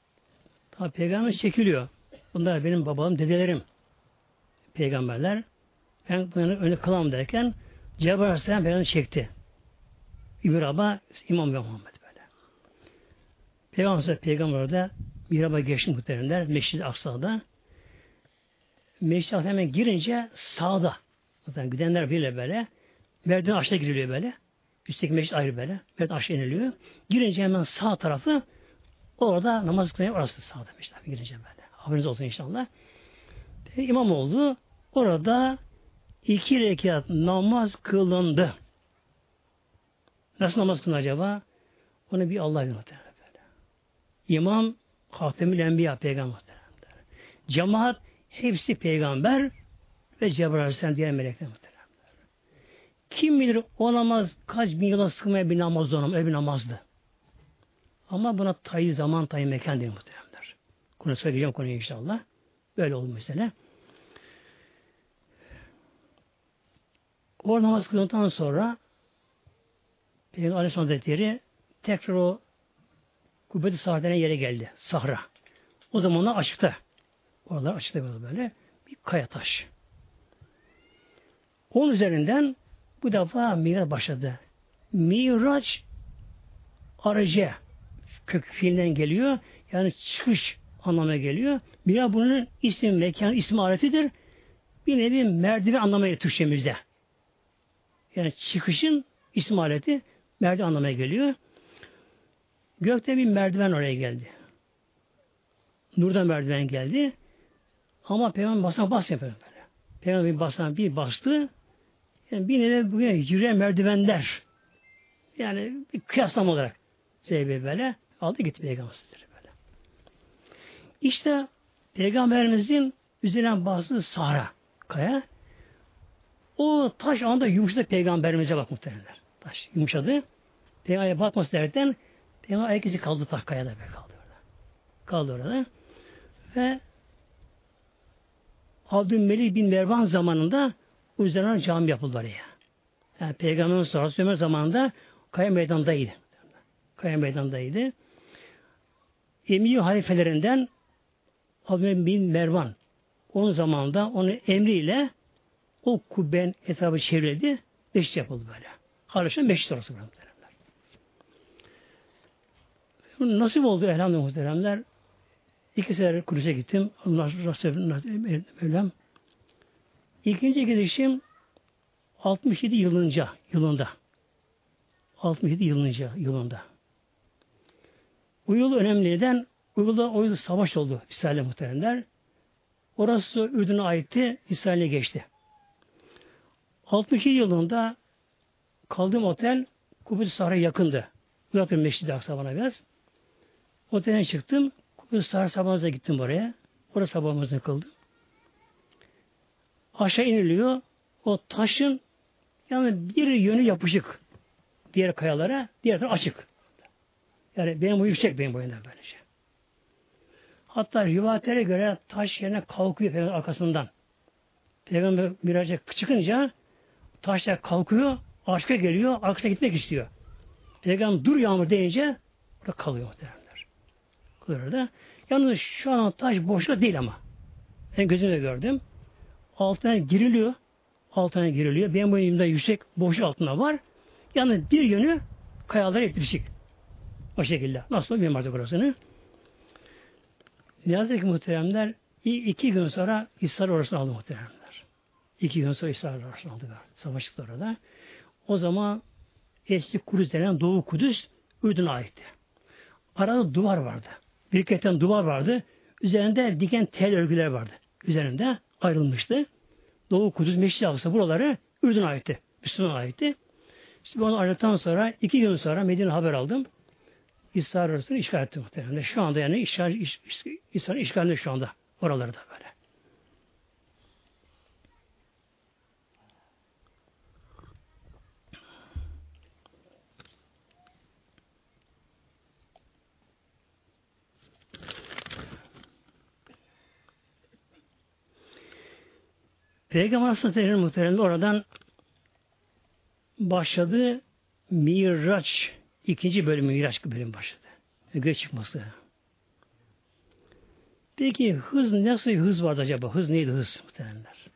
Tabi peygamber çekiliyor. Bunlar benim babam, dedelerim. Peygamberler. Ben bunu önü kılam derken Cebrail Aleyhisselam peygamber çekti. İbrahim'a İmam Muhammed böyle. Peygamber peygamber orada Mihrab'a geçti muhteremler Meşrid-i Aksa'da. Meşrid-i Aksa'da hemen girince sağda zaten gidenler bile böyle merdiven aşağı giriliyor böyle. Üstteki meşrit ayrı böyle. Merdiven aşağı iniliyor. Girince hemen sağ tarafı orada namaz kılıyor. Orası sağda meşrit girince böyle. Haberiniz olsun inşallah. E, imam oldu. Orada iki rekat namaz kılındı. Nasıl namaz kılındı acaba? Onu bir Allah bilir. İmam Hatemül Enbiya peygamber. Cemaat hepsi peygamber ve Cebrail Aleyhisselam diğer melekler. Kim bilir o namaz kaç bin yıla sığmaya bir namaz o öyle bir namazdı. Ama buna tayı zaman, tayı mekan diyor muhteremler. Konu söyleyeceğim konuyu inşallah. Böyle oldu mesela. O namaz kıldıktan sonra Peygamber Aleyhisselam Hazretleri tekrar o kubbeti saatine yere geldi. Sahra. O zaman ona açıkta. Oralar açıkta böyle. Bir kaya taş. Onun üzerinden bu defa Miraç başladı. Miraç aracı kök fiilinden geliyor. Yani çıkış anlamına geliyor. Miraç bunun isim, mekan, ismi aletidir. Bir nevi merdiven anlamaya Türkçemizde. Yani çıkışın isim aleti merdiven anlamaya geliyor. Gökte bir merdiven oraya geldi. Nurdan merdiven geldi. Ama Peygamber basana bas yapıyor böyle. Peygamber bir basana bir bastı. Yani bir nevi bugün yürüyen merdivenler. Yani bir kıyaslama olarak Zeynep böyle aldı gitti Peygamber böyle. İşte Peygamberimizin üzerinden bastığı Sahra kaya o taş anda yumuşadı Peygamberimize bak muhtemelenler. Taş yumuşadı. Peygamber'e batması derken Peygamber herkesi kaldı taş kayada be kaldı orada. Kaldı orada. Ve Abdülmelik bin Mervan zamanında üzerine cami yapıldı oraya. Yani Peygamberin sonrası Ömer zamanında Kaya Meydan'daydı. Kaya Meydan'daydı. Emir halifelerinden Abdülmelik bin Mervan onun zamanında onun emriyle o kubben etrafı çevrildi. Meşrit yapıldı böyle. Haliç'in meşrit orası muhteremler. Nasip oldu elhamdülillah muhteremler. İki sefer Kudüs'e gittim. Allah Resulü Mevlam. İkinci gidişim 67 yılınca yılında. 67 yılınca yılında. Bu yıl önemli neden? Bu yılda o yıl savaş oldu İsrail'le muhteremler. Orası Ürdün'e aitti. İsrail'e geçti. 62 yılında kaldığım otel Kubut Sahra yakındı. Uzattım Meşrid-i Aksa bana biraz. Otelden çıktım. Kubut Sahra sabahımıza gittim oraya. Orada sabahımızı kıldım. Aşağı iniliyor. O taşın yani bir yönü yapışık. Diğer kayalara, diğer tarafı açık. Yani benim boyu yüksek benim boyumda böylece. Hatta rivayetlere göre taş yerine kalkıyor Peygamber arkasından. Peygamber miraca çıkınca taşlar kalkıyor, aşka geliyor, arkasına gitmek istiyor. Peygamber dur yağmur deyince orada kalıyor derler. Kalıyor orada. Yalnız şu an taş boşluğa değil ama. Ben gözümle gördüm. Altına giriliyor. Altına giriliyor. Benim boyumda yüksek boşluk altında var. Yani bir yönü kayalara etkileşik. O şekilde. Nasıl bilmiyorum artık orasını. Ne yazık ki muhteremler iki gün sonra İsrail orasını aldı muhteremler. İki gün sonra İsrail orasını aldı. Savaştık orada. O zaman eski Kudüs denen Doğu Kudüs Ürdün'e aitti. Arada duvar vardı. Biriketten duvar vardı. Üzerinde diken tel örgüler vardı. Üzerinde ayrılmıştı. Doğu Kudüs Meşri Aksa buraları Ürdün'e aitti. Müslüman aitti. İşte onu ayrıldıktan sonra iki gün sonra Medine haber aldım. İsrail arasını işgal etti muhtemelen. Şu anda yani işgal, iş, İsrail işgalinde şu anda. Oraları da böyle. Peygamber Aleyhisselatü muhtemelen oradan başladı Miraç ikinci bölümü Miraç bölümü başladı. Göğe çıkması. Peki hız nasıl bir hız vardı acaba? Hız neydi hız muhtemelenler?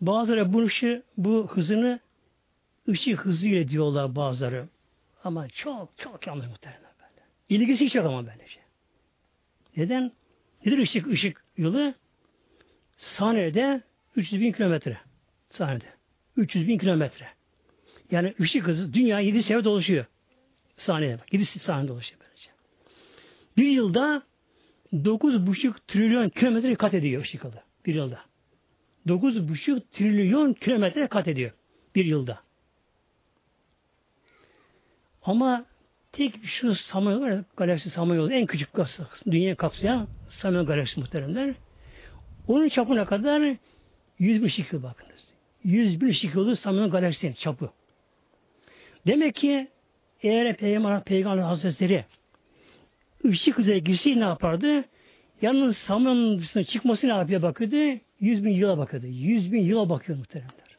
Bazıları bu ışığı, bu hızını ışık hızıyla diyorlar bazıları. Ama çok çok yanlış muhtemelen böyle. İlgisi hiç yok ama böylece. Neden? Nedir ışık ışık yılı? Saniyede 300 bin kilometre. Saniyede. 300 bin kilometre. Yani ışık hızı dünya 7 sene dolaşıyor. Saniyede bak. 7 saniye dolaşıyor böylece. Bir yılda 9,5 trilyon kilometre kat ediyor ışık hızı. Bir yılda. 9,5 trilyon kilometre kat ediyor. Bir yılda. Ama tek şu Samanyolu var galaksi Samanyolu en küçük. Dünyayı kapsayan Samanyolu galaksi muhteremler. Onun çapına kadar 100 bin ışık yıl bakınız. 100 bin ışık yılı galaksinin çapı. Demek ki eğer Peygamber, Peygamber Hazretleri ışık hızına girse ne yapardı? Yalnız Samanyolu'nun dışına çıkması ne yapıyor bakıyordu? 100 bin yıla bakıyordu. 100 bin yıla bakıyor muhteremler.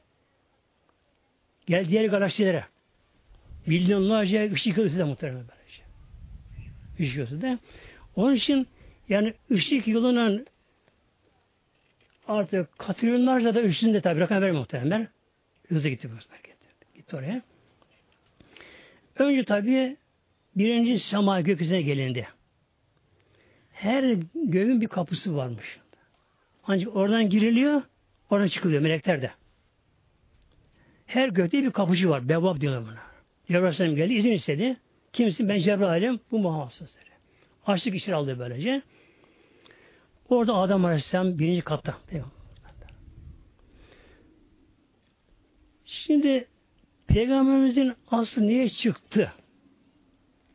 Gel diğer galaksilere. Milyonlarca ışık yılı da böylece. Işık yılı. Onun için yani ışık yılının artık katrilyonlarca da üstünde tabi rakam vermiyor muhtemelen. Hızlı gitti bu. Gitti oraya. Önce tabi birinci sema gökyüzüne gelindi. Her göğün bir kapısı varmış. Ancak oradan giriliyor, oradan çıkılıyor melekler de. Her gökte bir kapıcı var. Bevab diyorlar buna. Cebrail geldi, izin istedi. Kimsin? Ben Cebrail'im. Bu Muhammed. Açlık içeri aldı böylece. Orada Adam Aleyhisselam birinci katta. Şimdi Peygamberimizin aslı niye çıktı?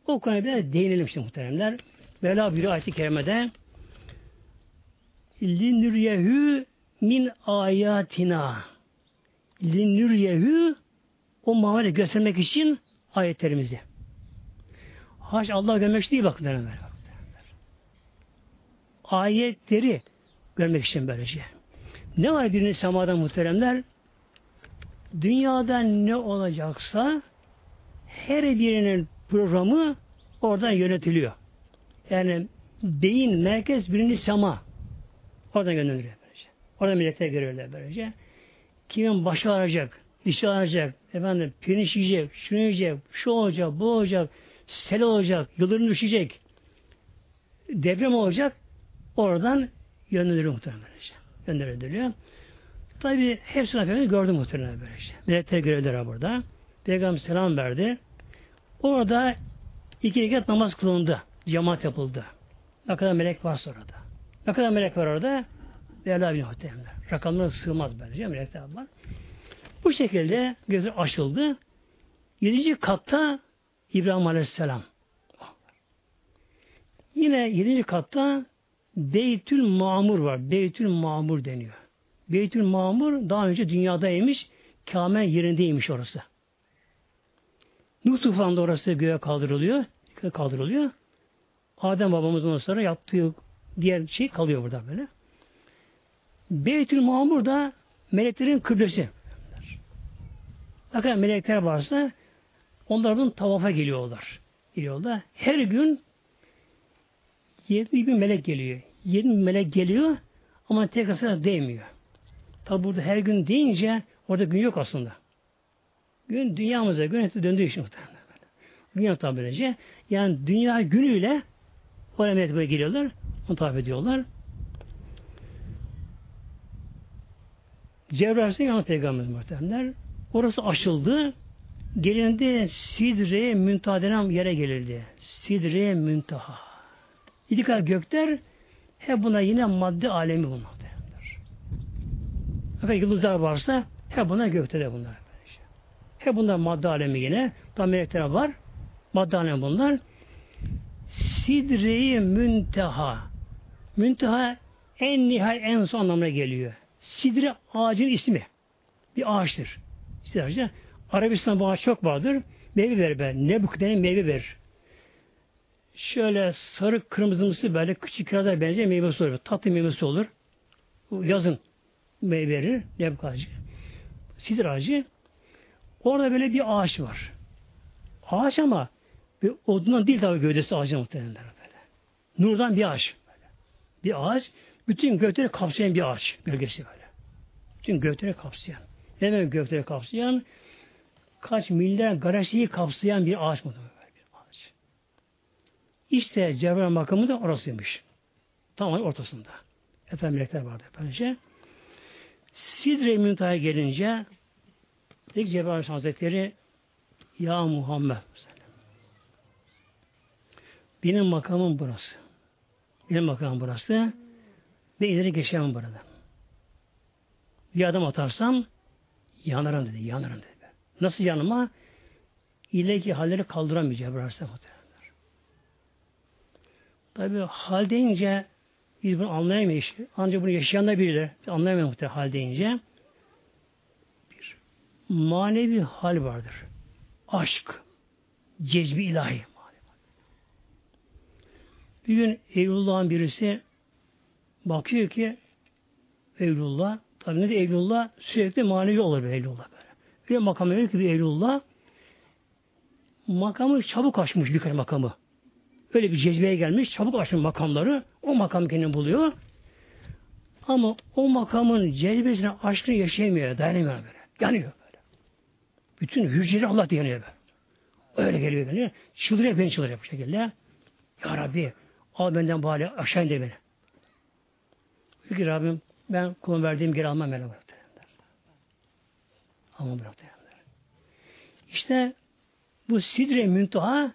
O konuya biraz değinelim şimdi muhteremler. Bela bir ayet-i kerimede linüryehu min ayatina linüryehu o Muhammed'e göstermek için ayetlerimizi. Haş Allah görmek değil bakın. Ayetleri görmek için böylece. Ne var birinin semada muhteremler? Dünyada ne olacaksa her birinin programı oradan yönetiliyor. Yani beyin, merkez birinci sema. Oradan gönderiliyor böylece. Oradan milletler görüyorlar böylece. Kimin başı arayacak, dişi arayacak, efendim pirinç yiyecek, şunu yiyecek, şu olacak, bu olacak, sel olacak, yıldırım düşecek, deprem olacak, oradan yönlendiriyor muhtemelen böylece. Yönlendiriliyor. Tabi hepsini Efendimiz gördü muhtemelen böylece. Melekler görevliler burada. Peygamber selam verdi. Orada iki rekat namaz kılındı. Cemaat yapıldı. Ne kadar melek varsa orada. Ne kadar melek var orada? Değerli bin muhtemelen. Rakamlara sığmaz böylece melekler var. Bu şekilde gözü açıldı. Yedinci katta İbrahim Aleyhisselam. Yine yedinci katta Beytül Mamur var. Beytül Mamur deniyor. Beytül Mamur daha önce dünyadaymış. Kamen yerindeymiş orası. Nuh tufanında orası göğe kaldırılıyor. Kaldırılıyor. Adem babamız ondan sonra yaptığı diğer şey kalıyor burada böyle. Beytül Mamur da meleklerin kıblesi. Kadar melekler varsa onlar bunun tavafa geliyorlar. Geliyorlar. Her gün 20 bin melek geliyor. 20 bin melek geliyor ama tek sıra değmiyor. Tabi burada her gün deyince orada gün yok aslında. Gün dünyamıza gün etti döndüğü için muhtemelen. Dünya tabi böylece. Yani dünya günüyle oraya melek böyle geliyorlar. Onu tabi ediyorlar. Cebrail Aleyhisselam Peygamberimiz muhtemelen Orası açıldı. Gelindi Sidre Müntaha yere gelirdi. Sidre Müntaha. İlk gökler hep buna yine madde alemi bunlar. Fakat yıldızlar varsa hep bunlar gökte de bunlar. Hep bunlar madde alemi yine. Tam melekler var. Madde alemi bunlar. Sidre-i Münteha. Münteha en nihal en son anlamına geliyor. Sidre ağacın ismi. Bir ağaçtır. İşte Arabistan bu ağaç çok vardır. Meyve verir ben. Ne bu kadar meyve verir. Şöyle sarı kırmızımsı böyle küçük kırada benzer meyvesi olur. Tatlı meyvesi olur. Yazın meyve verir. Ne bu ağacı. Sidir ağacı. Orada böyle bir ağaç var. Ağaç ama bir odundan değil tabi gövdesi ağacı muhtemelen böyle. Nurdan bir ağaç. Böyle. Bir ağaç bütün gökleri kapsayan bir ağaç gölgesi böyle. Bütün gökleri kapsayan. Ne demek gökleri kapsayan? Kaç milyar galaksiyi kapsayan bir ağaç mıdır? İşte Cebrail makamı da orasıymış. Tam ortasında. Efendim melekler vardı efendice. Sidre-i Müntaha'ya gelince Dedi ki Cebrail Hazretleri Ya Muhammed benim makamım burası. Benim makamım burası. Ve ileri geçemem burada. Bir adım atarsam yanarım dedi. Yanarım dedi. Nasıl yanıma? İleriki halleri kaldıramayacağım. Bıraksa muhtemelenler. Tabi hal deyince biz bunu anlayamayız. Ancak bunu yaşayan da bilir. Anlayamıyor muhtemelen hal deyince. Bir manevi hal vardır. Aşk, cezbi ilahi. Bir gün Evlullah'ın birisi bakıyor ki Evlullah, tabi ne de Evlullah sürekli manevi olur bir Evlullah böyle. Bir makam öyle ki bir Evlullah makamı çabuk açmış birkaç makamı. Öyle bir cezbeye gelmiş, çabuk açmış makamları. O makam kendini buluyor. Ama o makamın cezbesine aşkını yaşayamıyor, dayanamıyor böyle. Yanıyor böyle. Bütün hücreleri Allah dayanıyor böyle. Öyle geliyor böyle. Çıldırıyor, beni çıldırıyor bu şekilde. Ya Rabbi, al benden bari aşağı indir beni. Diyor ki Rabbim, ben kulun verdiğim geri almam ben. Almam bıraktı. İşte bu sidre müntaha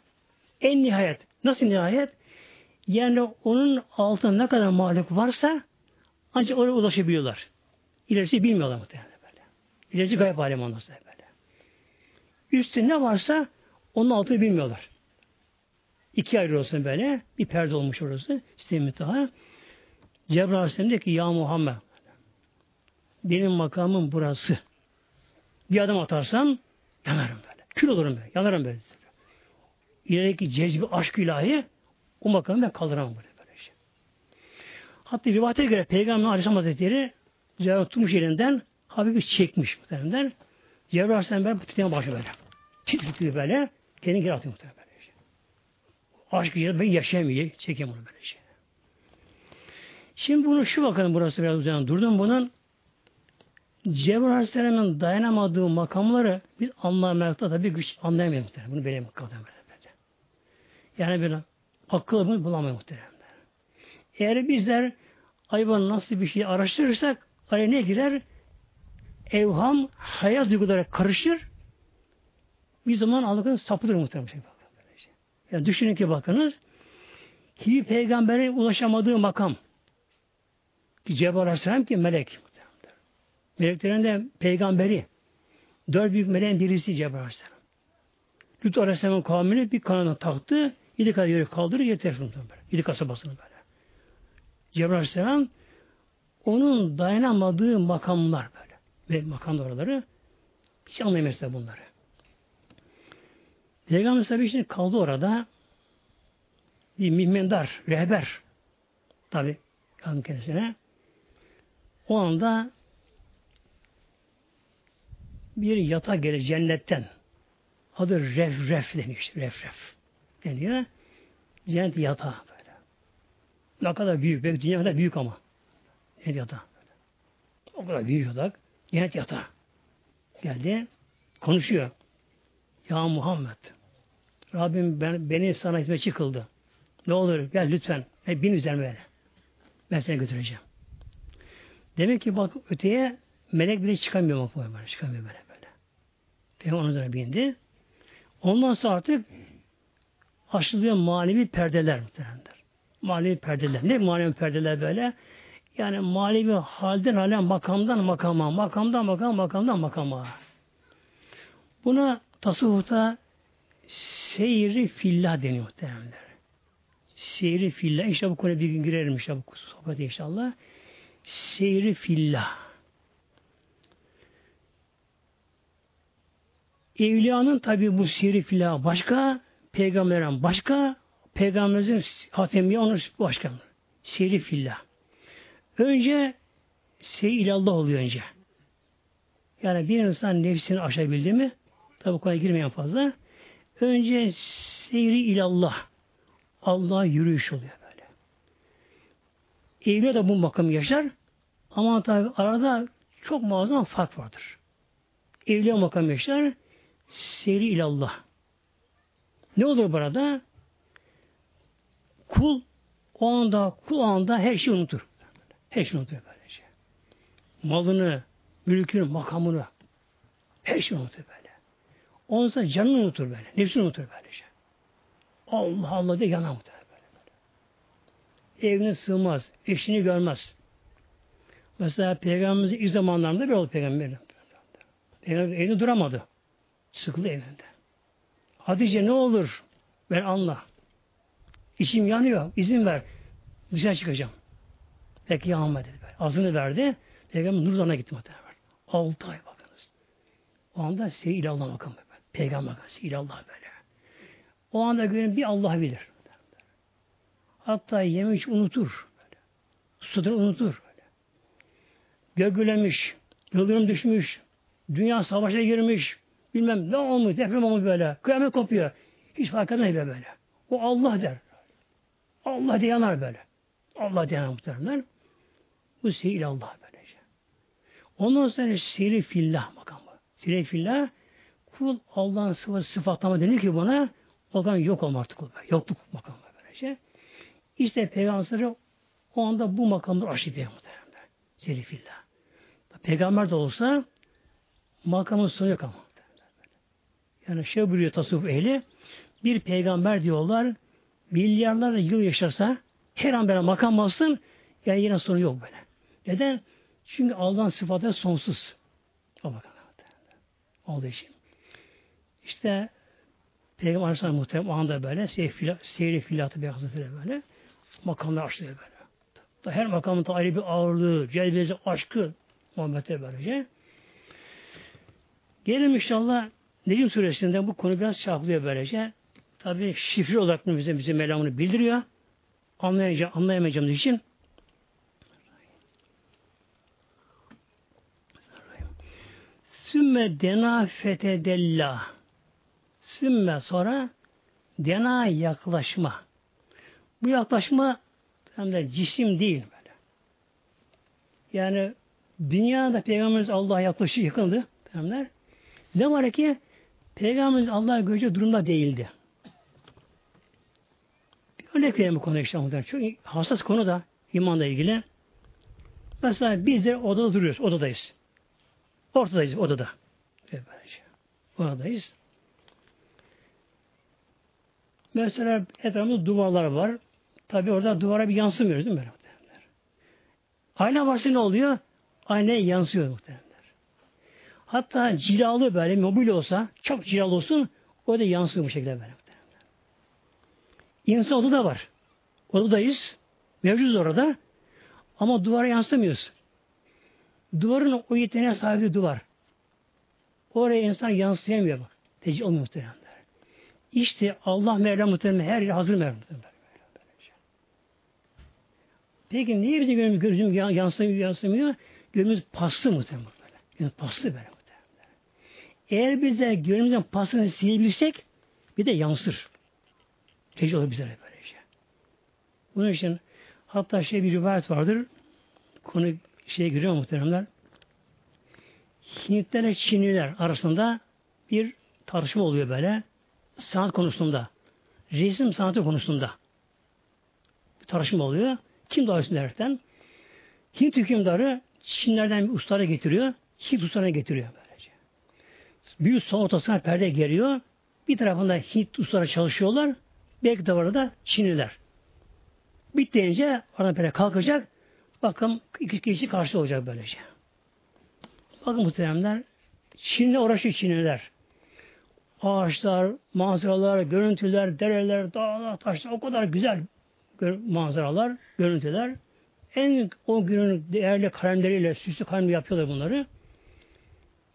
en nihayet. Nasıl nihayet? Yani onun altında ne kadar malik varsa ancak oraya ulaşabiliyorlar. İlerisi bilmiyorlar muhtemelen böyle. İlerisi gayb alem ondan böyle. Üstü ne varsa onun altını bilmiyorlar. İki ayrı olsun böyle. Bir perde olmuş orası. Sistem müteha. Cebrail ki Ya Muhammed benim makamım burası. Bir adım atarsam yanarım böyle. Kül olurum böyle. Yanarım böyle. İleriki cezbi aşk ilahi o makamı ben kaldıramam böyle. böyle şey. Hatta rivayete göre Peygamber Aleyhisselam Hazretleri Cebrail tutmuş elinden Habibi çekmiş muhtemelen. Cebrail Aleyhisselam böyle titreye başlıyor böyle. Titriyor böyle. Kendini geri atıyor muhtemelen böyle şey. Aşk ilahi ben yaşayamıyor. Çekeyim onu böyle şey. Şimdi bunu şu bakalım burası biraz üzerine durdum bunun. Cebrail Aleyhisselam'ın dayanamadığı makamları biz anlamakta da bir güç anlayamıyoruz. Bunu böyle muhtemelen. Yani böyle akılımı bulamıyor muhtemelen. Eğer bizler hayvan nasıl bir şey araştırırsak araya ne girer? Evham, hayat duyguları karışır. Bir zaman algın sapıdır muhtemelen. Şey yani düşünün ki bakınız hiçbir peygambere ulaşamadığı makam ki Cebrail Aleyhisselam ki melek. Meleklerin de peygamberi. Dört büyük meleğin birisi Cebrail Aleyhisselam. Lut Aleyhisselam'ın kavmini bir kanına taktı. Yedi kadar yeri kaldırır yeter. Böyle. Yedi kasabasını böyle. Cebrail Aleyhisselam onun dayanamadığı makamlar böyle. Ve makam oraları hiç anlayamaz bunları. Peygamber tabi şimdi kaldı orada bir mihmendar, rehber tabi kendisine. O anda bir yata gelir cennetten. Adı ref ref demiş. Ref ref deniyor. Cennet yatağı böyle. Ne kadar büyük. Belki dünya kadar büyük ama. Cennet yatağı. O kadar büyük yatak. Cennet yatağı. Geldi. Konuşuyor. Ya Muhammed. Rabbim ben, beni sana hizmetçi kıldı. Ne olur gel lütfen. E, bin üzerime böyle. Ben seni götüreceğim. Demek ki bak öteye melek bile çıkamıyor mu böyle. Çıkamıyor böyle böyle. Peygamber onun üzerine bindi. Ondan sonra artık açılıyor manevi perdeler muhtemelenler. Manevi perdeler. Ne manevi perdeler böyle? Yani manevi halden hale makamdan makama, makamdan makama, makamdan makama. Buna tasavvufta seyri fillah deniyor muhtemelenler. Seyri fillah. İşte bu konuya bir gün girerim inşallah bu sohbete inşallah. Seyri fillah. Evliyanın tabi bu seyri fillah başka, peygamberin başka, peygamberimizin hatemi onun başka. Seyri fillah. Önce seyir ilallah oluyor önce. Yani bir insan nefsini aşabildi mi, tabi konuya girmeyen fazla, önce seyri ilallah, Allah'a yürüyüş oluyor böyle. Evliya da bu makam yaşar ama tabi arada çok muazzam fark vardır. Evliya makam yaşar, seyri ilallah. Ne olur burada? Kul o anda, kul anda her şeyi unutur. Her şeyi unutur böylece. Malını, mülkünü, makamını Her şeyi unutur böyle. Ondan sonra canını unutur böyle. Nefsini unutur böylece. Allah Allah diye yanar böyle, böyle. Evine sığmaz. Eşini görmez. Mesela Peygamberimizin ilk zamanlarında bir oldu Peygamberin. Peygamber evinde duramadı. Sıkıldı evinde. Hatice ne olur? Ben anla. İçim yanıyor. İzin ver. Dışarı çıkacağım. Peki yanma dedi. Azını verdi. Peygamber Nurdan'a gitti muhtemelen. Altı ay bakınız. O anda seyir ilallah makamı. Peygamber. Seyir ilallah böyle. O anda görün bir Allah bilir. Hatta yemiş unutur. Böyle. Sudur unutur. Böyle. Gögülemiş. Yıldırım düşmüş. Dünya savaşa girmiş. Bilmem ne olmuş. Deprem olmuş böyle. Kıyamet kopuyor. Hiç fark etmez böyle. O Allah der. Allah diye yanar böyle. Allah diye yanar muhtemelen. Bu seyir Allah böylece. Ondan sonra seyri fillah makamı. Seyri fillah kul Allah'ın sıfatı sıfatlama denir ki buna o zaman yok olma artık o. Yokluk makamı böylece. İşte peygamberleri o anda bu makamları aşıyor peygamberler. Seyri fillah. Peygamber de olsa makamın sonu yok ama. Yani şey buyuruyor tasavvuf ehli bir peygamber diyorlar milyarlarca yıl yaşarsa her an böyle makam alsın yani yine sonu yok böyle. Neden? Çünkü Allah'ın sıfatı sonsuz. O bakın. Olduğu için. İşte Peygamber Aleyhisselam muhtemelen o anda böyle seyri filatı bir hazretleri böyle makamlar açlıyor böyle. Da her makamın da ayrı bir ağırlığı, celbezi, aşkı Muhammed'e böylece. Gelin inşallah Necim suresinde bu konu biraz çarpılıyor böylece. Tabi şifre olarak bize, bize Mevlamını bildiriyor. Anlayamayacağım, anlayamayacağımız için Sümme dena fetedella. Sümme sonra dena yaklaşma. Bu yaklaşma hem de cisim değil böyle. Yani dünyada Peygamberimiz Allah'a yaklaşık yakındı. Peygamber. Ne var ki Peygamberimiz Allah'a görecek durumda değildi. Bir örnek vereyim bu konuda işte. Çok hassas konu da imanla ilgili. Mesela biz de odada duruyoruz. Odadayız. Ortadayız odada. Oradayız. Mesela etrafımızda duvarlar var. Tabi orada duvara bir yansımıyoruz değil mi? Ayna varsa ne oluyor? Aynaya yansıyor muhtemelenler. Hatta cilalı böyle mobil olsa, çok cilalı olsun, o da yansıyor bu şekilde böyle. İnsan odada var. Odadayız. Mevcuduz orada. Ama duvara yansımıyoruz. Duvarın o yeteneğe sahibi duvar. Oraya insan yansıyamıyor bak. Tecih olmuyor muhtemelen. İşte Allah Mevla muhtemelen her yere hazır Mevla Peki niye bizim gözümüz, yansımıyor, yansımıyor? Gözümüz paslı muhtemelen. Yani paslı böyle. Eğer biz de gözümüzün pasını silebilsek bir de yansır. Tecih olur bize böylece. Bunun için hatta şey bir rivayet vardır. Konu şeye giriyor muhteremler. Hintlerle Çinliler arasında bir tartışma oluyor böyle. Sanat konusunda. Resim sanatı konusunda. Bir tartışma oluyor. Kim daha üstün derken? Hint hükümdarı Çinlerden bir ustara getiriyor. Hint ustana getiriyor böylece. Büyük son ortasına perde geliyor. Bir tarafında Hint ustara çalışıyorlar. Belki de orada Çinliler. Bittiğince oradan perde kalkacak. Bakın iki kişi karşı olacak böylece. Bakın muhteremler Çin'le uğraşıyor Çinliler. Ağaçlar, manzaralar, görüntüler, dereler, dağlar, taşlar o kadar güzel manzaralar, görüntüler. En o günün değerli kalemleriyle, süslü kalem yapıyorlar bunları.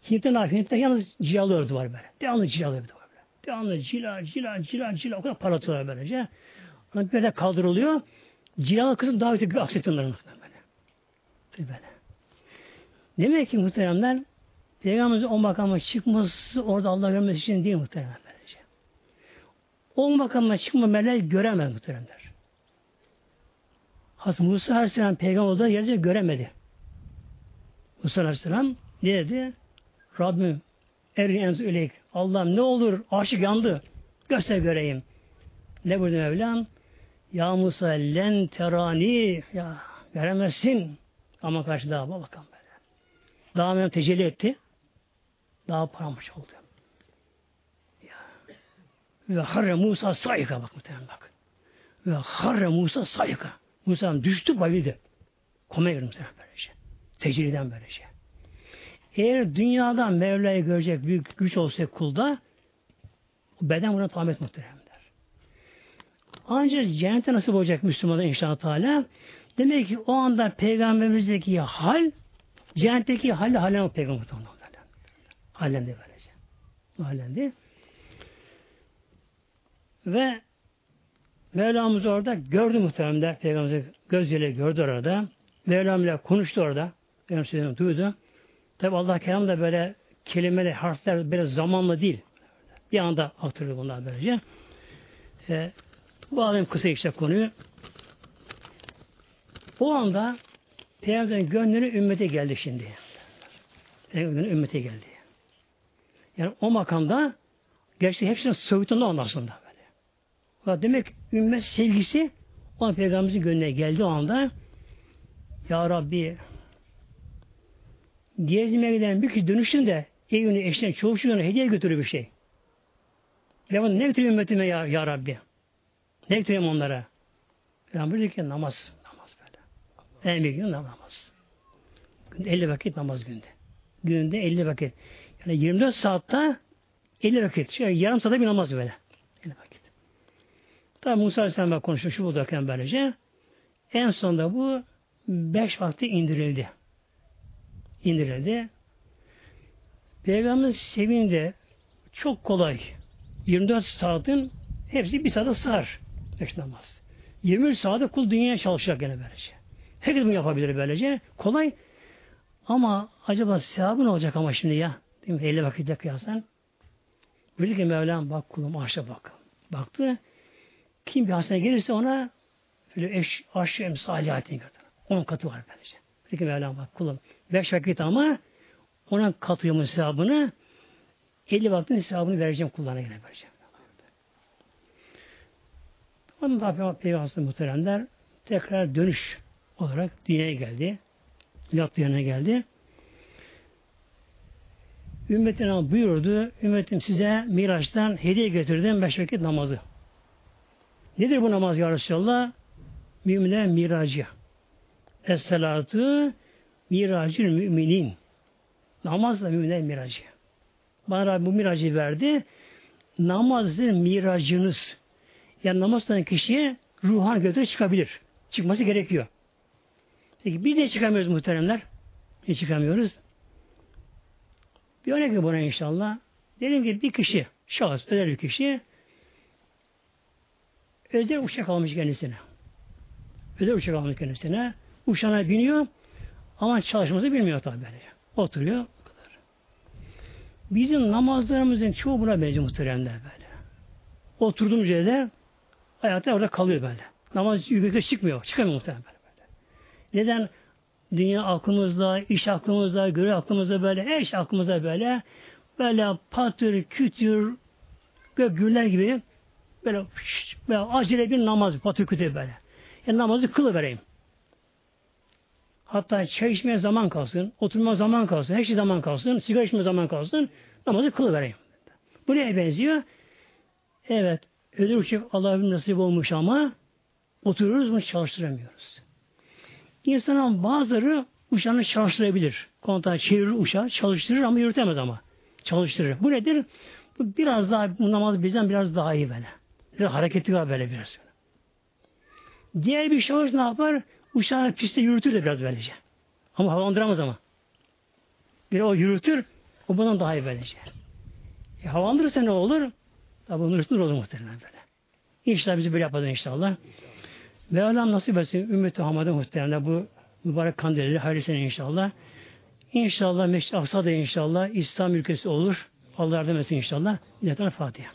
Hint'te ne yapıyor? Hint'te yalnız cilalı örtü var böyle. Devamlı cilalı örtü var böyle. Devamlı cila, cila, cila, cila o kadar parlatıyorlar böylece. Ona bir de kaldırılıyor. Cilalı kısım daha öte aksettinler böyle. Demek ki muhteremler Peygamberimizin o makama çıkması orada Allah görmesi için değil muhteremler. Böylece. O makama çıkma melek göremez muhteremler. Hazreti Musa Aleyhisselam peygamber olduğu yerde göremedi. Musa Aleyhisselam ne dedi? Rabbim erin enzu ileyk. Allah'ım ne olur aşık yandı. Göster göreyim. Ne buyurdu Mevlam? Ya Musa len terani ya Veremezsin. Ama karşı daha bakalım böyle. Daha hemen tecelli etti. daha paramparça oldu. Ya. Ve harre Musa sayıka bak muhtemelen bak. Ve harre Musa sayıka. Musa düştü bayıldı. Komaya girdi muhtemelen böylece. Tecriden böylece. Eğer dünyada Mevla'yı görecek büyük güç olsa kulda beden buna tahammül muhteremler. Ancak cennete nasip olacak Müslümana inşallah Teala. Demek ki o anda peygamberimizdeki hal cennetteki hal halen o peygamber Halendi böylece. Halendi. Ve Mevlamız orada gördü muhteremler. Peygamberimizi gözüyle gördü orada. Mevlam ile konuştu orada. Peygamber duydu. Tabi Allah kelam da böyle kelimeler, harfler böyle zamanla değil. Bir anda aktarıyor bunlar böylece. E, bu alayım kısa işte konuyu. O anda Peygamberin gönlünü ümmete geldi şimdi. Peygamberin ümmete geldi. Yani o makamda gerçekten hepsinin soyutunda onun aslında böyle. Demek ümmet sevgisi o Peygamberimizin gönlüne geldi o anda. Ya Rabbi gezmeye giden bir kişi dönüşünde evine, eşine, çoğu çocuğuna hediye götürür bir şey. Ben ne götüreyim ümmetime ya, ya Rabbi? Ne götüreyim onlara? Peygamber diyor ki namaz. Namaz böyle. En büyük gün namaz. Günde 50 vakit namaz günde. Günde 50 vakit. Yani 24 saatte 50 vakit. Şöyle yarım saatte bir namaz böyle. 50 vakit. Tabi Musa Aleyhisselam'la konuşmuş bu buradayken böylece. En sonunda bu 5 vakti indirildi indirildi. Peygamberimiz sevindi. Çok kolay. 24 saatin hepsi bir saate sığar. Beş namaz. 23 saatte kul dünyaya çalışacak gene böylece. Herkes bunu yapabilir böylece. Kolay. Ama acaba sevabı ne olacak ama şimdi ya? Değil mi? 50 vakitte kıyasen. Dedi ki Mevlam bak kulum aşağı bak. Baktı. Kim bir hastane gelirse ona böyle eş, aşağı emsaliyatini gördü. Onun katı var böylece. Dedi ki Mevlam bak kulum Beş vakit ama ona katıyorum hesabını 50 vaktin hesabını vereceğim kullarına yine vereceğim. Onun da Peygamber muhteremler tekrar dönüş olarak dünyaya geldi. Milat yerine geldi. Ümmetine buyurdu. Ümmetim size Miraç'tan hediye getirdim beş vakit namazı. Nedir bu namaz ya Resulallah? Müminler miracı. Es-salatu miracı müminin. Namazla müminler miracı. Bana bu miracı verdi. Namazdır miracınız. Yani namazdan kişiye ruhan götürü çıkabilir. Çıkması gerekiyor. Peki biz de çıkamıyoruz muhteremler. Ne çıkamıyoruz? Bir örnek buna inşallah. Diyelim ki bir kişi, şahıs, özel bir kişi özel uçak almış kendisine. Özel uçak almış kendisine. Uçağına biniyor. Ama çalışması bilmiyor tabi böyle. Oturuyor. Kadar. Bizim namazlarımızın çoğu buna benziyor muhteremler böyle. Oturduğumuz yerde ayakta orada kalıyor böyle. Namaz yüksekte çıkmıyor. Çıkamıyor muhterem böyle, böyle. Neden? Dünya aklımızda, iş aklımızda, görev aklımızda böyle, her şey aklımızda böyle. Böyle patır, kütür, gök güller gibi böyle, böyle acele bir namaz, patır kütür böyle. Yani namazı kılıvereyim. Hatta çay içmeye zaman kalsın, oturma zaman kalsın, her şey zaman kalsın, sigara içmeye zaman kalsın, namazı kılıvereyim. Bu neye benziyor? Evet, uçak Allah'ın nasip olmuş ama oturuyoruz mu çalıştıramıyoruz. İnsanın bazıları uçağını çalıştırabilir. Kontağı çevirir uçağı, çalıştırır ama yürütemez ama. Çalıştırır. Bu nedir? Bu biraz daha, bu namaz bizden biraz daha iyi böyle. Biraz hareketli var böyle biraz. Diğer bir şahıs ne yapar? Uçağı pistte yürütür de biraz böylece. Ama havalandıramaz ama. Bir o yürütür, o bundan daha iyi böylece. E, havalandırırsa ne olur? Tabi onun üstünde olur muhtemelen böyle. İnşallah bizi böyle yapmadı inşallah. Ve Allah nasip etsin ümmeti Muhammed'e muhtemelen bu mübarek kandilleri hayırlı sene inşallah. İnşallah Meşri Aksa da inşallah İslam ülkesi olur. Allah yardım etsin inşallah. Yeter Fatiha.